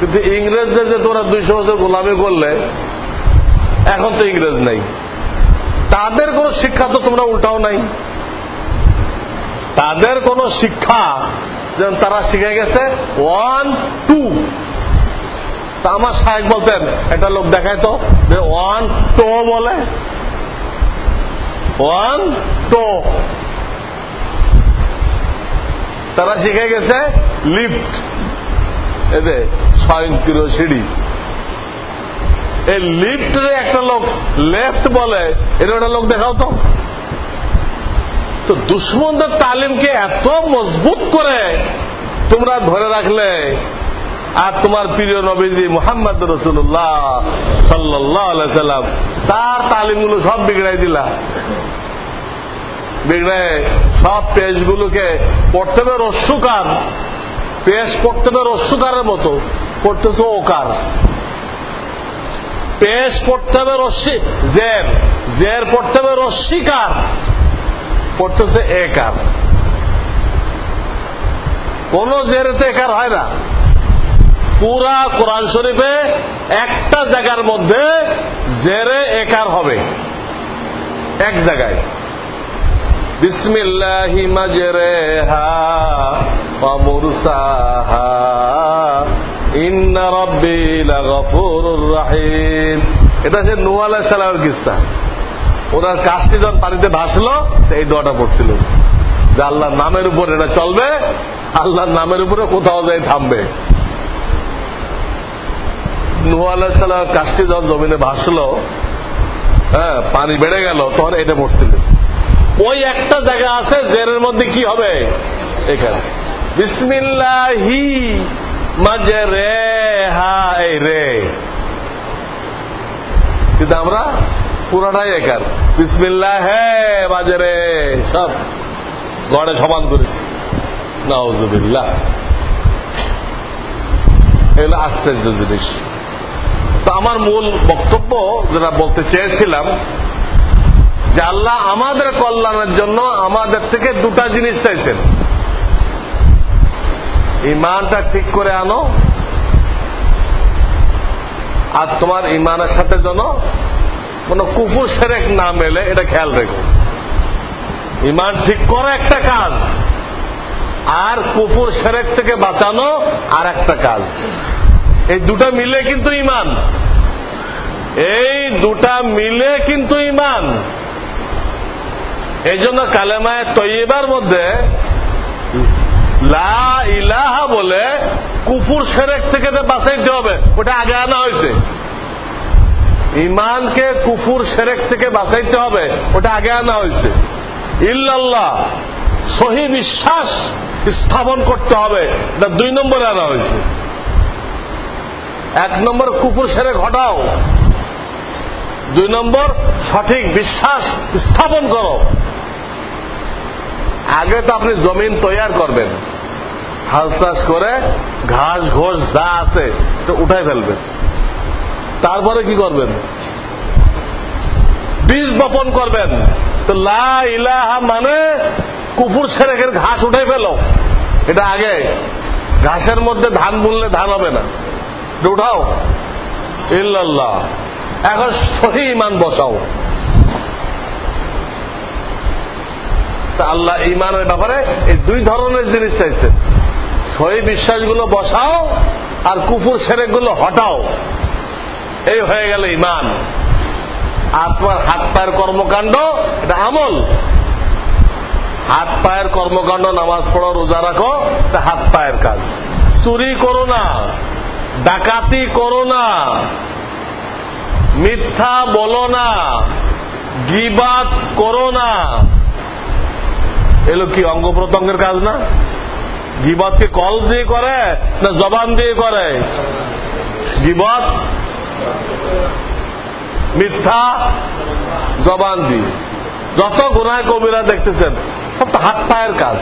কিন্তু ইংরেজদের যে তোমরা দুইশো বছর গোলামি করলে, এখন তো ইংরেজ নাই। তাদের কোন শিক্ষা তো তোমরা উল্টাও নাই। তাদের কোন শিক্ষা যেমন তারা শিখে গেছে ওয়ান টু তা আমার সাহেব বলতেন, একটা লোক দেখায় তো যে ওয়ান টো বলে। ওয়ান টো তারা শিখে গেছে লিফট। এতে স্বয়ংক্রিয় সিঁড়ি। এই লিফটে একটা লোক লেফট বলে, এটা একটা লোক দেখাও তো। তো দুশ্মনদের তালিমকে এত মজবুত করে তোমরা ধরে রাখলে, আর তোমার প্রিয় নবীজি মোহাম্মদ রসুল্লাহ সাল্লাহ সাল্লাম তার তালিমগুলো সব বিগড়াই দিলা। বিগড়ে সব পেজগুলোকে পড়তে হবে রস্যুকার পেশ পড়তে হবে রস্যুকারের মতো, পড়তেছ ওকার। পেশ পড়তে হবে রশ্মি জের। জের পড়তে হবে রশ্মিকার পড়তেছে একার। কোন জেরেতে একার হয় না। পুরা কোরআন শরীফে একটা জায়গার মধ্যে জেরে একার হবে। এক জায়গায়। বিসমিল্লাহি মুরসাহা। ইন্না রাব্বি লাগফুরুর রাহিম। এটা হচ্ছে নূহ আলাইহিস সালামের কিস্সা। ওনার কাজটি যখন পানিতে ভাসলো এই দোয়াটা পড়ছিল। যে আল্লাহর নামের উপর এটা চলবে, আল্লাহর নামের উপরে কোথাও যাই থামবে। নুহ আলাহিসাল্লাম কাজটি যখন জমিনে ভাসলো হ্যাঁ পানি বেড়ে গেল, তখন এটা পড়ছিল। ওই একটা জায়গা আছে জেরের মধ্যে কি হবে? এখানে। বিসমিল্লাহি মাঝে রে হা, এই রে। কিন্তু আমরা পুরাটাই একার বিসমিল্লাহ হে মাঝে রে সব গড়ে সমান করেছি। নাউজুবিল্লাহ। এগুলো আশ্চর্য জিনিস। তো আমার মূল বক্তব্য, যেটা বলতে চেয়েছিলাম যে আল্লাহ আমাদের কল্যাণের জন্য আমাদের থেকে দুটা জিনিস চাইছেন। ইমানটা ঠিক করে আনো, আর তোমার ইমানের সাথে যেন কোন কুকুর, সেরেক না মেলে, এটা খেয়াল রেখো। ইমান ঠিক করা একটা কাজ, আর কুকুর, সেরেক থেকে বাঁচানো আর একটা কাজ। এই দুটা মিলে কিন্তু ইমান এই দুটা মিলে কিন্তু ইমান এই জন্য কালেমায় তৈবার মধ্যে লা ইলাহা বলে কুপুর সেরেক থেকে বাঁচাইতে হবে। ওটা আগে আনা হয়েছে। ইমানকে কুপুর সেরেক থেকে বাঁচাইতে হবে, ওটা আগে আনা হয়েছে। ইল্লাল্লাহ, সহি বিশ্বাস স্থাপন করতে হবে, এটা দুই নম্বরে আনা হয়েছে। এক নম্বর কুকুর সেরে ঘটাও দুই নম্বর, সঠিক বিশ্বাস স্থাপন করো। আগে তো আপনি জমিন তৈয়ার করবেন। হাল চাষ করে ঘাস, ঘোষ যা আছে উঠাই ফেলবেন। তারপরে কি করবেন? বীজ বপন করবেন। তো লা ইলাহা মানে কুকুর ছেড়ে ঘাস উঠাই ফেলো। এটা আগে। ঘাসের মধ্যে ধান বুনলে ধান হবে না। উঠাও। ইল্লাল্লাহ। এখন সহি ইমান বসাও আল্লাহ ইমানের ব্যাপারে এই দুই ধরনের জিনিস চাইছে। সহি বিশ্বাসগুলো বসাও আর কুকুর ছেড়ে গুলো হটাও। এই হয়ে গেল ইমান। আর তোমার হাত পায়ের কর্মকাণ্ড, এটা আমল। হাত পায়ের কর্মকাণ্ড, নামাজ পড়ো, রোজা রাখো তা হাত পায়ের কাজ। চুরি করো না, ডাকাতি করো না। মিথ্যা বলো না। গিবাদ করো না। এলো কি অঙ্গ প্রত্যঙ্গের কাজ না? গিবাদকে কল দিয়ে করে না জবান দিয়ে করে? গিবাদ? মিথ্যা জবান দিয়ে। যত গুনায় কবিরা দেখতেছেন, সব তো হাত পায়ের কাজ।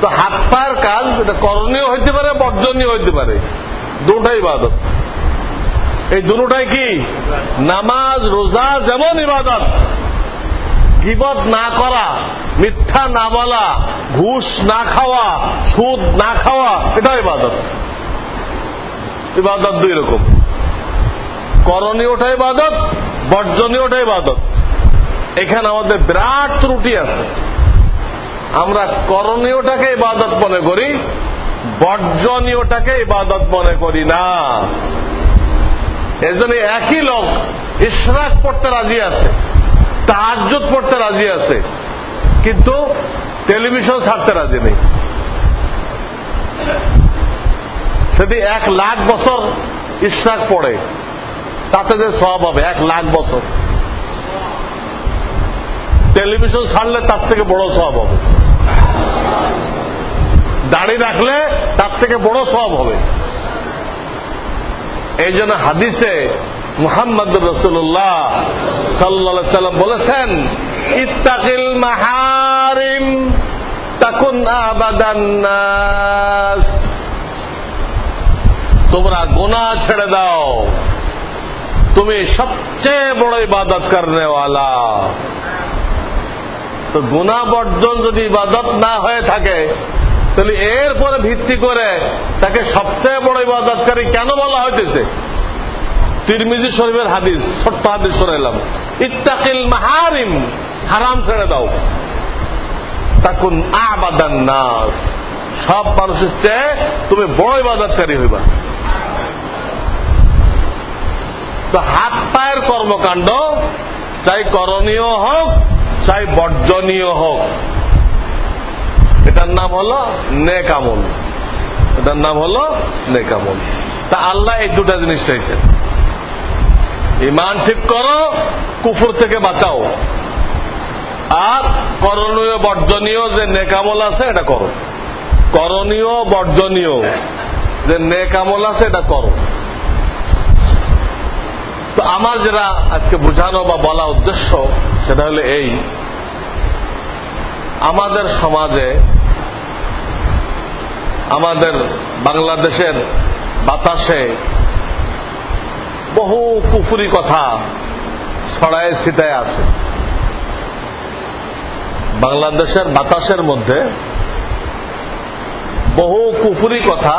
তো হাত পায়ের কাজ, এটা করণীয় হইতে পারে, বর্জনীয় হইতে পারে। দুটাই ইবাদত এই দুটাই কি? নামাজ, রোজা, যেমন ইবাদত। গিবত না করা, মিথ্যা না বলা, ঘুষ না খাওয়া, সুদ না খাওয়া এটা ইবাদত। ইবাদত দুই রকম। করণীয়টা ইবাদত, বর্জনীয়টা ইবাদত। এখানে আমাদের বিরাট ত্রুটি আছে। আমরা করণীয়টাকে ইবাদত মনে করি, বর্জনীয়টাকে ইবাদত মনে করি না। এজন্য একই লোক ইশরাক পড়তে রাজি আছে তাহাজুত পড়তে রাজি আছে, কিন্তু টেলিভিশন ছাড়তে রাজি নেই। যদি এক লাখ বছর ইশরাক পড়ে, তাতে যে সব হবে, এক লাখ বছর। টেলিভিশন ছাড়লে তার থেকে বড় সব হবে। দাড়ি রাখলে তার থেকে বড় সব হবে। এই জন্য হাদিসে মুহাম্মদ রসুল্লাহ সাল্লা সাল্লাম বলেছেন, ইত্তাকিল মাহারিম, তাকুন আবাদান্নাস তোমরা গোনা ছেড়ে দাও। তুমি সবচেয়ে বড় ইবাদত করনেওয়ালা তো গুণা বর্জন যদি ইবাদত না হয়ে থাকে তাহলে এরপরে ভিত্তি করে তাকে সবচেয়ে বড় ইবাদতকারী কেন বলা হইতেছে? তিরমিজি শরীফের হাদিস, ছোট্ট হাদিস শোনাইলাম। ইত্তাকিল মাহারিম, হারাম ছেড়ে দাও। তাকুন আবাদান নাস। সব মানুষের চেয়ে তুমি বড় ইবাদতকারী হইবা। তো হাত পায়ের কর্মকাণ্ড, চাই করণীয় হোক, চাই বর্জনীয় হোক। এটার নাম হলো নেকামল। এটার নাম হলো নেকামল। তা আল্লাহ এই দুটা জিনিস চাইছেন। ইমান ঠিক করো, কুফুর থেকে বাঁচাও। আর করণীয় বর্জনীয় যে নেকামল আছে, এটা করো। করণীয় বর্জনীয় যে নেকামল আছে, এটা করো। তো আমার যেটা আজকে বোঝানো বা বলা উদ্দেশ্য, সেটা হলো এই আমাদের সমাজে, আমাদের বাংলাদেশের বাতাসে বহু কুফুরি কথা ছড়ায় ছিটায় আছে। বাংলাদেশের বাতাসের মধ্যে বহু কুফুরি কথা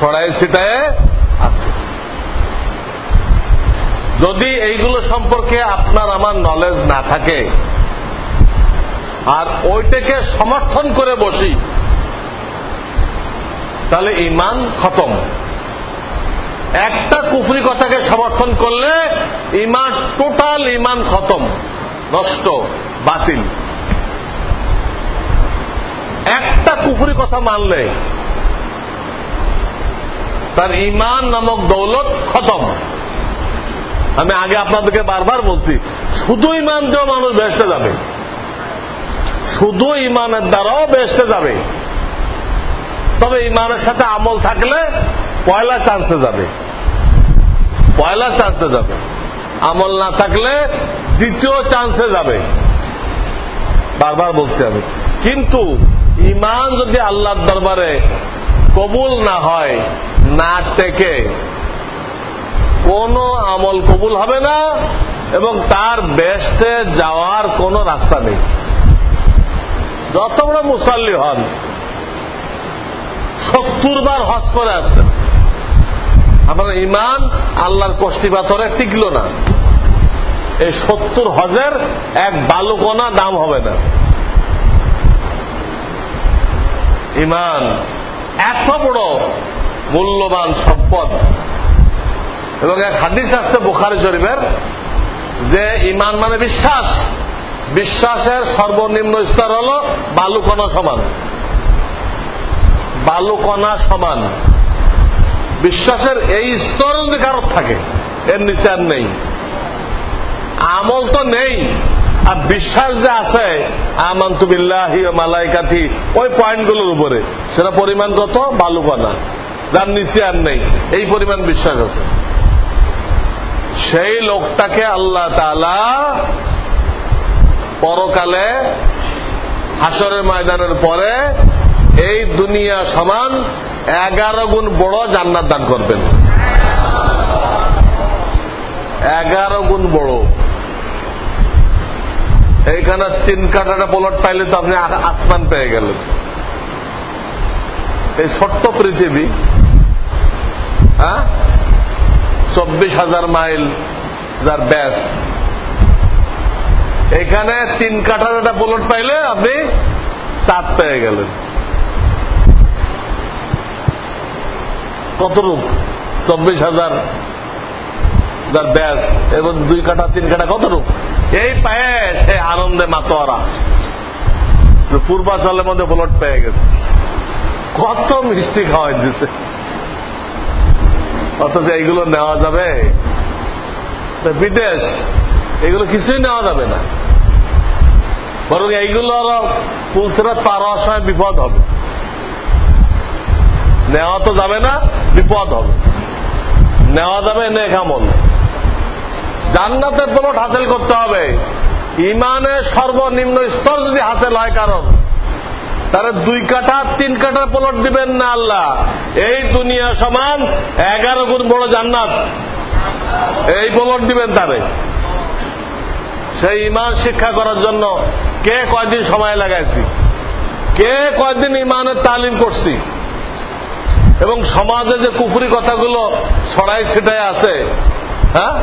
ছড়ায় ছিটায় আছে। যদি এইগুলো সম্পর্কে আপনার আমার নলেজ না থাকে আর ওইটাকে সমর্থন করে বসি। তাহলে ইমান খতম। একটা কুফরি কথাকে সমর্থন করলে ইমান টোটাল ইমান খতম, নষ্ট, বাতিল। একটা কুফরি কথা মানলে তার ইমান নামক দৌলত খতম। আমি আগে আপনাদেরকে বারবার বলছি, শুধু ইমান দিয়েও মানুষ বেসতে যাবে। শুধু ইমানের দ্বারাও বেসতে যাবে। তবে ইমানের সাথে আমল থাকলে পয়লা চান্সে যাবে। পয়লা চান্সে যাবে। আমল না থাকলে দ্বিতীয় চান্সে যাবে। বারবার বলছি আমি। কিন্তু ইমান যদি আল্লাহর দরবারে কবুল না হয়, না টেকে, কোন আমল কবুল হবে না এবং তার বেস্টে যাওয়ার কোন রাস্তা নেই। যত বড় মুসাল্লি হন সত্তর বার হজ করে আসছেন। আপনার ইমান আল্লাহর কষ্টি পাথরে টিকল না। এই সত্তর হজের এক বালুকোনা দাম হবে না। ইমান এত বড় মূল্যবান সম্পদ। এবং এক হাদিস আসছে বোখারি শরীফের যে ইমান মানে বিশ্বাস। বিশ্বাসের সর্বনিম্ন স্তর হল বালুকণা সমান। বালুকণা সমান। বিশ্বাসের এই স্তর যদি কারোর থাকে, এর নিচে আর নেই। আমল তো নেই। আর বিশ্বাস যে আছে, আমান্তু বিল্লাহি মালাইকাঠি ওই পয়েন্টগুলোর উপরে। সেটা পরিমাণ কত বালুকণা। যার নিচে আর নেই, এই পরিমাণ বিশ্বাস আছে। সেই লোকটাকে আল্লাহ তালা পরকালে হাসরের ময়দানের পরে এই দুনিয়া সমান এগারো গুণ বড় জান্নাত দান করবেন। এগারো গুণ বড়। এইখানে তিন কাটাটা পোলট পাইলে তো আপনি আসমান পেয়ে গেলেন। এই ছোট্ট পৃথিবী হ্যাঁ? চব্বিশ হাজার মাইল যার ব্যাস। এখানে তিন কাঠার একটা বুলেট পাইলে আপনি চাঁদ পেয়ে গেলেন। কত রূপ? চব্বিশ হাজার যার ব্যাস, এবং দুই কাঠা, তিন কাঠা, কত রূপ? এই পায়ে সে আনন্দে মাতোয়ারা। পূর্বাচলের মধ্যে বুলেট পেয়ে গেছে। কত মিষ্টি খাওয়াই দিছে। অথচ এইগুলো নেওয়া যাবে? বিদেশ এগুলো কিছুই নেওয়া যাবে না। বরং এইগুলো পুলসেরাত পার হওয়ার সময় বিপদ হবে। নেওয়া তো যাবে না, বিপদ হবে। নেওয়া যাবে নেখামল জান্নাতের প্লট হাসিল করতে হবে। ইমানের সর্বনিম্ন স্তর যদি হাসিল হয় কারণ তারা দুই কাঠা, তিন কাঠার প্লট দিবেন না আল্লাহ। এই দুনিয়া সমান এগারো গুণ বড় জান্নাত। এই প্লট দিবেন তারে। সেই ইমান শিক্ষা করার জন্য কে কয়দিন সময় লাগাইছি? কে কয়দিন ইমানের তালিম করছি? এবং সমাজে যে কুপুরি কথাগুলো ছড়াই ছিটায় আছে হ্যাঁ?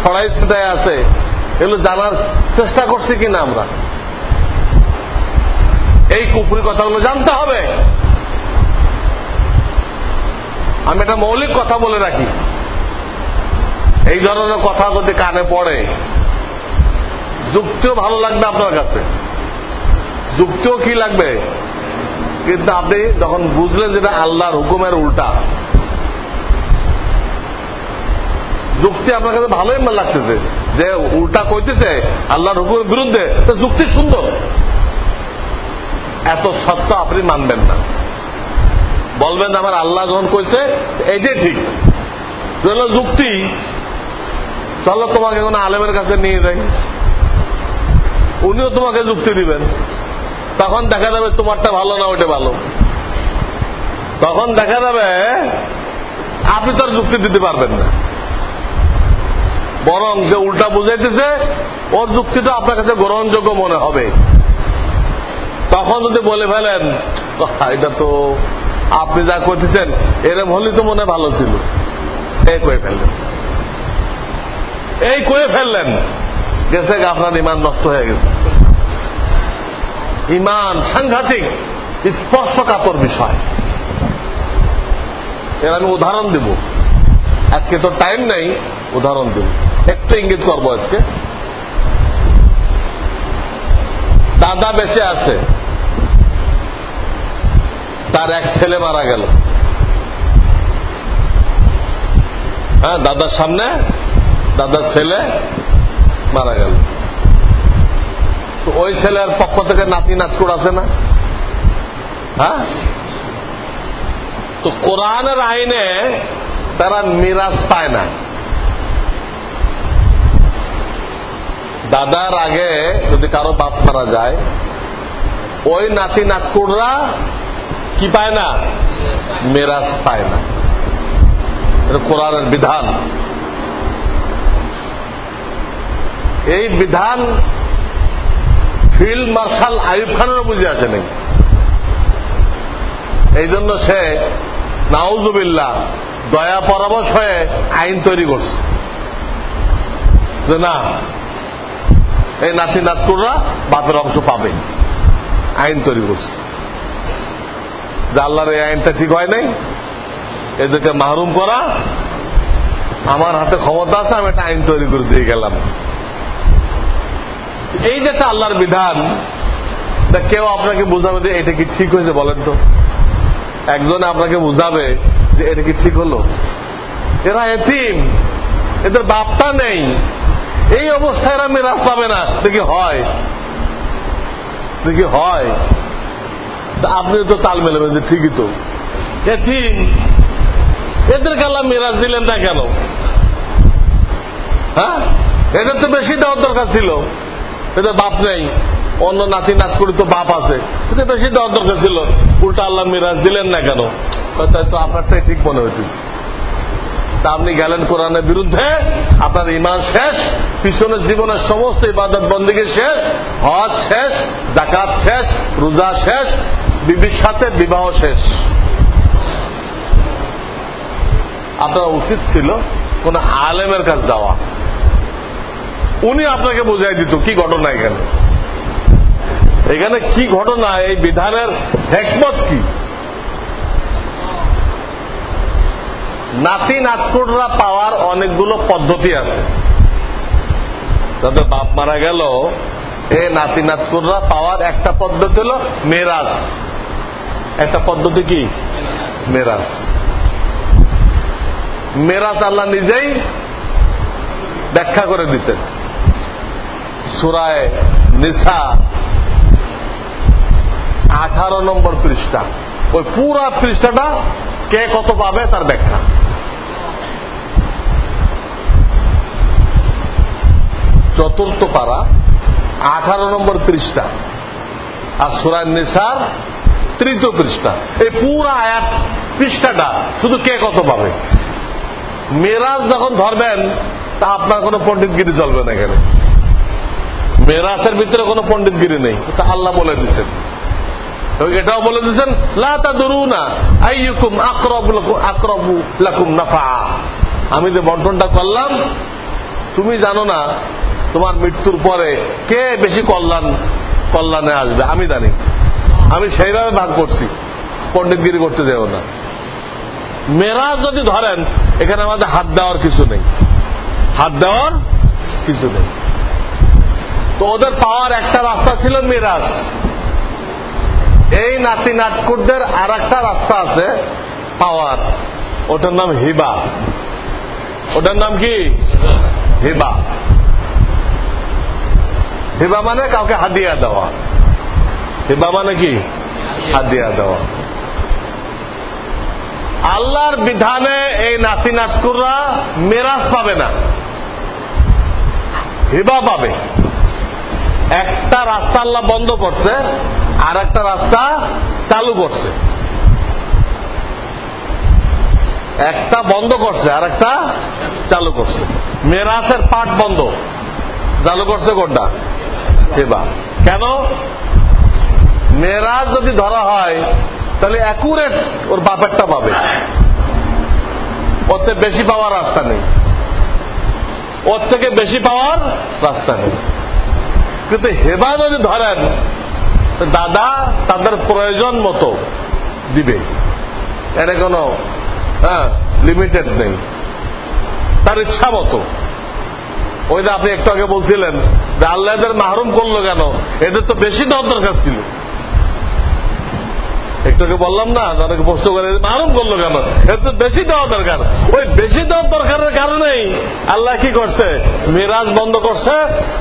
ছড়াই ছিটায় আছে, এগুলো জানার চেষ্টা করছি কিনা আমরা? এই কুপুরি কথাগুলো জানতে হবে। আমি একটা মৌলিক কথা বলে রাখি। এই ধরনের কথা যদি কানে পড়ে যুক্তিও ভালো লাগবে আপনার কাছে। যুক্তিও কি লাগবে? কিন্তু আপনি যখন বুঝলেন যেটা আল্লাহর হুকুমের উল্টা, যুক্তি আপনার কাছে ভালোই লাগতেছে। যে উল্টা কইতেছে আল্লাহর হুকুমের বিরুদ্ধে, তো যুক্তি সুন্দর। এত সত্য আপনি মানবেন না। বলবেন আমার আল্লাহ যখন কইছে, এইটাই ঠিক। যুক্তি, চলো তোমাকে কোনো আলেমের কাছে নিয়ে যাই। উনিও তোমাকে যুক্তি দিবেন। তখন দেখা যাবে তোমারটা ভালো না ওটা ভালো। তখন দেখা যাবে আপনি তো আর যুক্তি দিতে পারবেন না। বরং যে উল্টা বুঝাইতেছে, ওর যুক্তিটা আপনার কাছে গ্রহণযোগ্য মনে হবে। তখন যদি বলে ফেলেন এটা তো আপনি যা করতেছেন এরম হলেই তো মনে ভালো ছিল। এই কয়ে ফেললেন। এই কয়ে ফেললেন। গেছে আপনার ইমান নষ্ট হয়ে গেছে। ইমান সাংঘাতিক, স্পর্শকাতর বিষয়। এর আমি উদাহরণ দেব। আজকে তো টাইম নেই, উদাহরণ দেব। একটু ইঙ্গিত করব আজকে। দাদা বেঁচে আছে। তার এক ছেলে মারা গেল। হ্যাঁ দাদার সামনে, দাদার ছেলে মারা গেল। তো ওই ছেলের পক্ষ থেকে নাতি নাচকুর আছে না? হ্যাঁ? তো কোরআনের আইনে তারা মিরাজ পায় না। দাদার আগে যদি কারও বাপ মারা যায়, ওই নাতি নাতকুররা কি পায় না? মেরাজ পায় না। কোরআনের বিধান। এই বিধান ফিল্ড মার্শাল আইব খানেরও বুঝে আছে নাকি? এই জন্য সে নাউজুবিল্লা দয়া পরামর্শ হয়ে আইন তৈরি করছে। যে না, এই নাতি নাতকুররা বাপের অংশ পাবে। আইন তৈরি করছে। যে আল্লাহর এই আইনটা ঠিক হয় নাই, এদেরকে মাহরুম করা, আমার হাতে ক্ষমতা আছে, আমি একটা আইন তৈরি করে দিয়ে গেলাম। এই যে একটা আল্লাহর বিধান, তা কেউ আপনাকে বুঝাবে যে এটা কি ঠিক হয়েছে বলেন তো? একজনে আপনাকে বুঝাবে যে এটা কি ঠিক হলো? এরা এতিম, এদের বাপটা নেই। এই অবস্থায় এরা মেরাজ পাবে না। দেখি হয়? দেখি হয়? আপনিও তো তাল মেলাবেন যে ঠিকই তো। এতিম, এদেরকে আল্লাহ মেরাজ দিলেন না কেন? হ্যাঁ? এদের তো বেশি দেওয়ার দরকার ছিল। এদের বাপ নেই। অন্য নাতি নাচ করে তো বাপ আছে। এদের বেশি দেওয়ার দরকার ছিল উল্টা আল্লাহ মিরাজ দিলেন না কেন? তাই তো আপনারটাই ঠিক মনে হইতেছে। তা আপনি গেলেন কোরআনের বিরুদ্ধে। আপনার ইমান শেষ। পিছনের জীবনের সমস্ত ইবাদত বন্দীকে শেষ। হজ শেষ। জাকাত শেষ। রোজা শেষ। বিবির সাথে বিবাহ শেষ। আপনার উচিত ছিল কোন আলেমের কাছে যাওয়া। উনি আপনাকে বুঝাই দিত, কি ঘটনা এখানে? এখানে কি ঘটনা? এই বিধানের হেকমত কি? নাতি নাতকুটরা পাওয়ার অনেকগুলো পদ্ধতি আছে। যাদের বাপ মারা গেল, এ নাতি নাতকুররা পাওয়ার একটা পদ্ধতি হল মেরাজ। একটা পদ্ধতি কি? মেরাজ। মেরাজ আল্লাহ নিজেই ব্যাখ্যা করে দিতেন। সুরায় নিসা, আঠারো নম্বর পৃষ্ঠা। ওই পুরা পৃষ্ঠাটা কে কত পাবে তার ব্যাখ্যা। চতুর্থ পারা, আঠারো নম্বর পৃষ্ঠা আর সুরায় নিসার তৃতীয় পৃষ্ঠা। এই পুরা আয়াত, পৃষ্ঠাটা শুধু কে কত পাবে? মেরাজ যখন ধরবেন, তা আপনার কোনো পণ্ডিতগিরি চলবে না এখানে। মেরাজের ভিতরে কোনো পণ্ডিতগিরি নেই। তা আল্লাহ বলে দিচ্ছেন এটাও বলে দিচ্ছেন আমি যে বন্টনটা করলাম, তুমি জানো না, তোমার মৃত্যুর পরে কে বেশি কল্যাণ, কল্যাণে আসবে? আমি জানি। আমি সেইভাবে ভাগ করছি। পণ্ডিতগিরি করতে দেব না। মেরাজ যদি ধরেন, এখানে আমাদের হাত দেওয়ার কিছু নেই। হাত দেওয়ার কিছু নেই। তো ওদের পাওয়ার একটা রাস্তা ছিল মিরাজ। এই নাতি নাটকুটদের আর একটা রাস্তা আছে, পাওয়ার। ওটার নাম হিবা। ওটার নাম কি? হিবা। হিবা মানে কাউকে হাদিয়া দেওয়া। হিবা মানে কি? হাদিয়া দেওয়া। আল্লাহর বিধানে এই নাতি নাটকুররা মেরাজ পাবে না। হিবা পাবে। একটা রাস্তা আল্লাহ বন্ধ করছে আর একটা রাস্তা চালু করছে। একটা বন্ধ করছে আর একটা চালু করছে। মেরাসের পাট বন্ধ। চালু করছে কোনটা? হেবা কেন? মেরাজ যদি ধরা হয়, তাহলে অ্যাকুরেট ওর বাপেরটা পাবে। ওর থেকে বেশি পাওয়ার রাস্তা নেই। ওর থেকে বেশি পাওয়ার রাস্তা নেই। কিন্তু হেবা যদি ধরেন দাদা তাদের প্রয়োজন মতো দিবে। এটা কোনো হ্যাঁ লিমিটেড নেই। তার ইচ্ছা মতো। ওই আপনি একটু আগে বলছিলেন যে আল্লাহদের মাহরুম করল কেন? এদের তো বেশি দেওয়ার দরকার ছিল। একটু বললাম না অনেকে প্রশ্ন করে মাহরুম করল কেন? এর তো বেশি দেওয়া দরকার। ওই বেশি দেওয়া দরকারের কারণেই আল্লাহ কি করছে? মিরাজ বন্ধ করছে,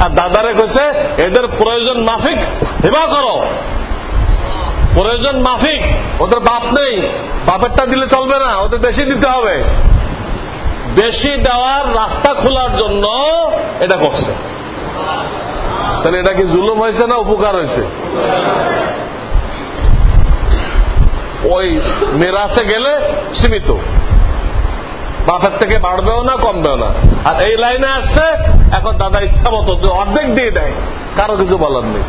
আর দাদারে কইছে, এদের প্রয়োজন মাফিক হেবা করো। প্রয়োজন মাফিক, ওদের বাপ নেই। বাপেরটা দিলে চলবে না, ওদের বেশি দিতে হবে। বেশি দেওয়ার রাস্তা খোলার জন্য এটা করছে। তাহলে এটা কি জুলুম হয়েছে না উপকার হয়েছে? ওই মেরাসে গেলে সীমিত। বাপের থেকে বাড়বেও না কমবেও না। আর এই লাইনে আসছে, এখন দাদা ইচ্ছা মতো অর্ধেক দিয়ে দেয়, কারও কিছু বলার নেই।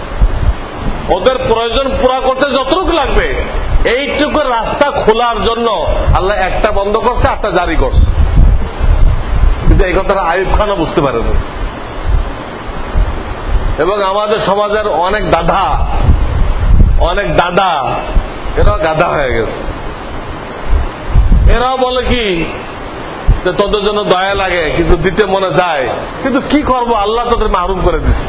ওদের প্রয়োজন পুরা করতে যতটুকু লাগবে, এইটুকু রাস্তা খোলার জন্য আল্লাহ একটা বন্ধ করছে একটা জারি করছে। কিন্তু এই কথাটা আয়ুব খানও বুঝতে পারেনি। এবং আমাদের সমাজের অনেক দাদা অনেক দাদা এরাও গাধা হয়ে গেছে। এরাও বলে কি যে তোদের জন্য দয়া লাগে, কিন্তু দিতে মনে যায়। কিন্তু কি করব? আল্লাহ তোদের মাহরুম করে দিচ্ছে।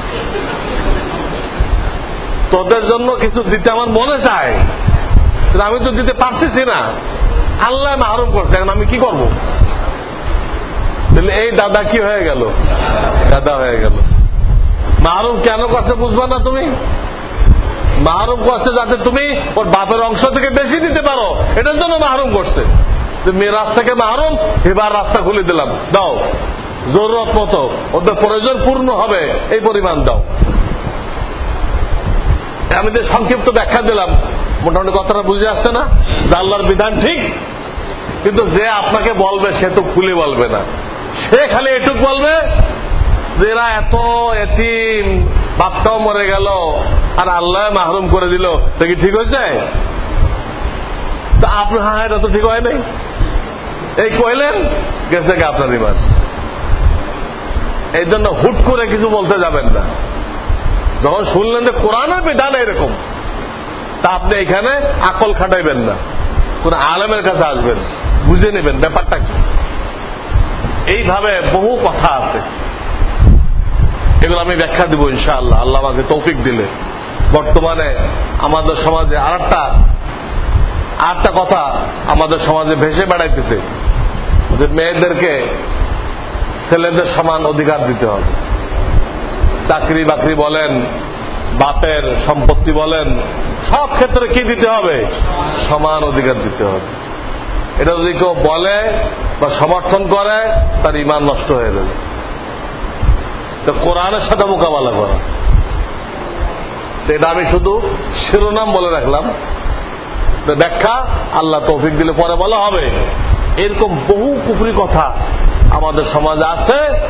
তোদের জন্য কিছু দিতে আমার মনে চায় আমি তো দিতে পারতেছি না। আল্লাহ মাহরুম করছে, এখন আমি কি করব? তাহলে এই দাদা কি হয়ে গেল? দাদা হয়ে গেল। মাহরুম কেন করছে বুঝবা না তুমি? মাহরুম করছে যাতে তুমি ওর বাপের অংশ থেকে বেশি দিতে পারো। এটার জন্য মাহরুম করছে। মেয়ের থেকে মাহরুম, এবার রাস্তা খুলে দিলাম। দাও। জরুরত মতো। ওদের প্রয়োজন পূর্ণ হবে। এই পরিমাণ দাও। আমি যে সংক্ষিপ্ত ব্যাখ্যা দিলাম, মোটামুটি কথাটা বুঝে আসছে না? আল্লাহর বিধান ঠিক, কিন্তু যে আপনাকে বলবে, সে তো খুলে বলবে না। সে খালি এটুক বলবে, যে এরা এত এতিম বাপটাও মরে গেল, আর আল্লাহ মাহরুম করে দিল। তো কি ঠিক হয়েছে? তা আপনার হ্যাঁ এটা তো ঠিক হয় নাই। এই কইলেন, গেছে গে আপনার ইমান এই জন্য হুট করে কিছু বলতে যাবেন না। যখন শুনলেন যে কোরআনের বিধান এরকম, তা আপনি এখানে আকল খাটাইবেন না। কোন আলেমের কাছে আসবেন, বুঝে নেবেন ব্যাপারটা কি। এইভাবে বহু কথা আছে। এগুলো আমি ব্যাখ্যা দিব ইনশাআল্লাহ। আল্লাহ আমাকে তৌফিক দিলে। বর্তমানে আমাদের সমাজে আর একটা আরেকটা কথা আমাদের সমাজে ভেসে বেড়াইতেছে যে মেয়েদেরকে ছেলেদের সমান অধিকার দিতে হবে। চাকরি বাকরি বলেন, বাপের সম্পত্তি বলেন, সব ক্ষেত্রে কি দিতে হবে? সমান অধিকার দিতে হবে। এটা যদি কেউ বলে বা সমর্থন করে, তার ইমান নষ্ট হয়ে যাবে। তো কোরআনের সাথে মোকাবেলা করা। এটা আমি শুধু শিরোনাম বলে রাখলাম। ব্যাখ্যা, আল্লাহ তৌফিক দিলে পরে বলা হবে। এরকম বহু কুপুরি কথা আমাদের সমাজে আছে।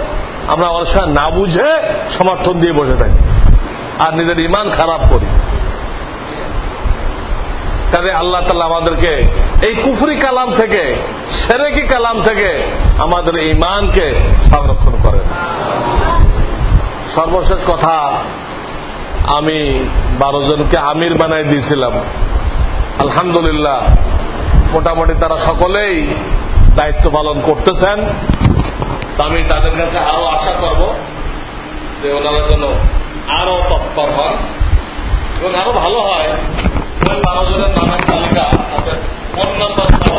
আমরা অনেক সময় না বুঝে সমর্থন দিয়ে বসে থাকি। আর নিজের ইমান খারাপ করি। তাহলে আল্লাহ তাল্লাহ আমাদেরকে এই কুফরি কালাম থেকে, সেরেকি কালাম থেকে আমাদের ইমানকে সংরক্ষণ করেন। সর্বশেষ কথা, আমি বারো জনকে আমির বানাই দিয়েছিলাম। আলহামদুলিল্লাহ, মোটামুটি তারা সকলেই দায়িত্ব পালন করতেছেন। আমি তাদের কাছে আরও আশা করব যে ওনারা যেন আরও তৎপর হন এবং আরও ভালো হয়। ওই বারো জনের নামের তালিকা তাদের ফোন নাম্বার সহ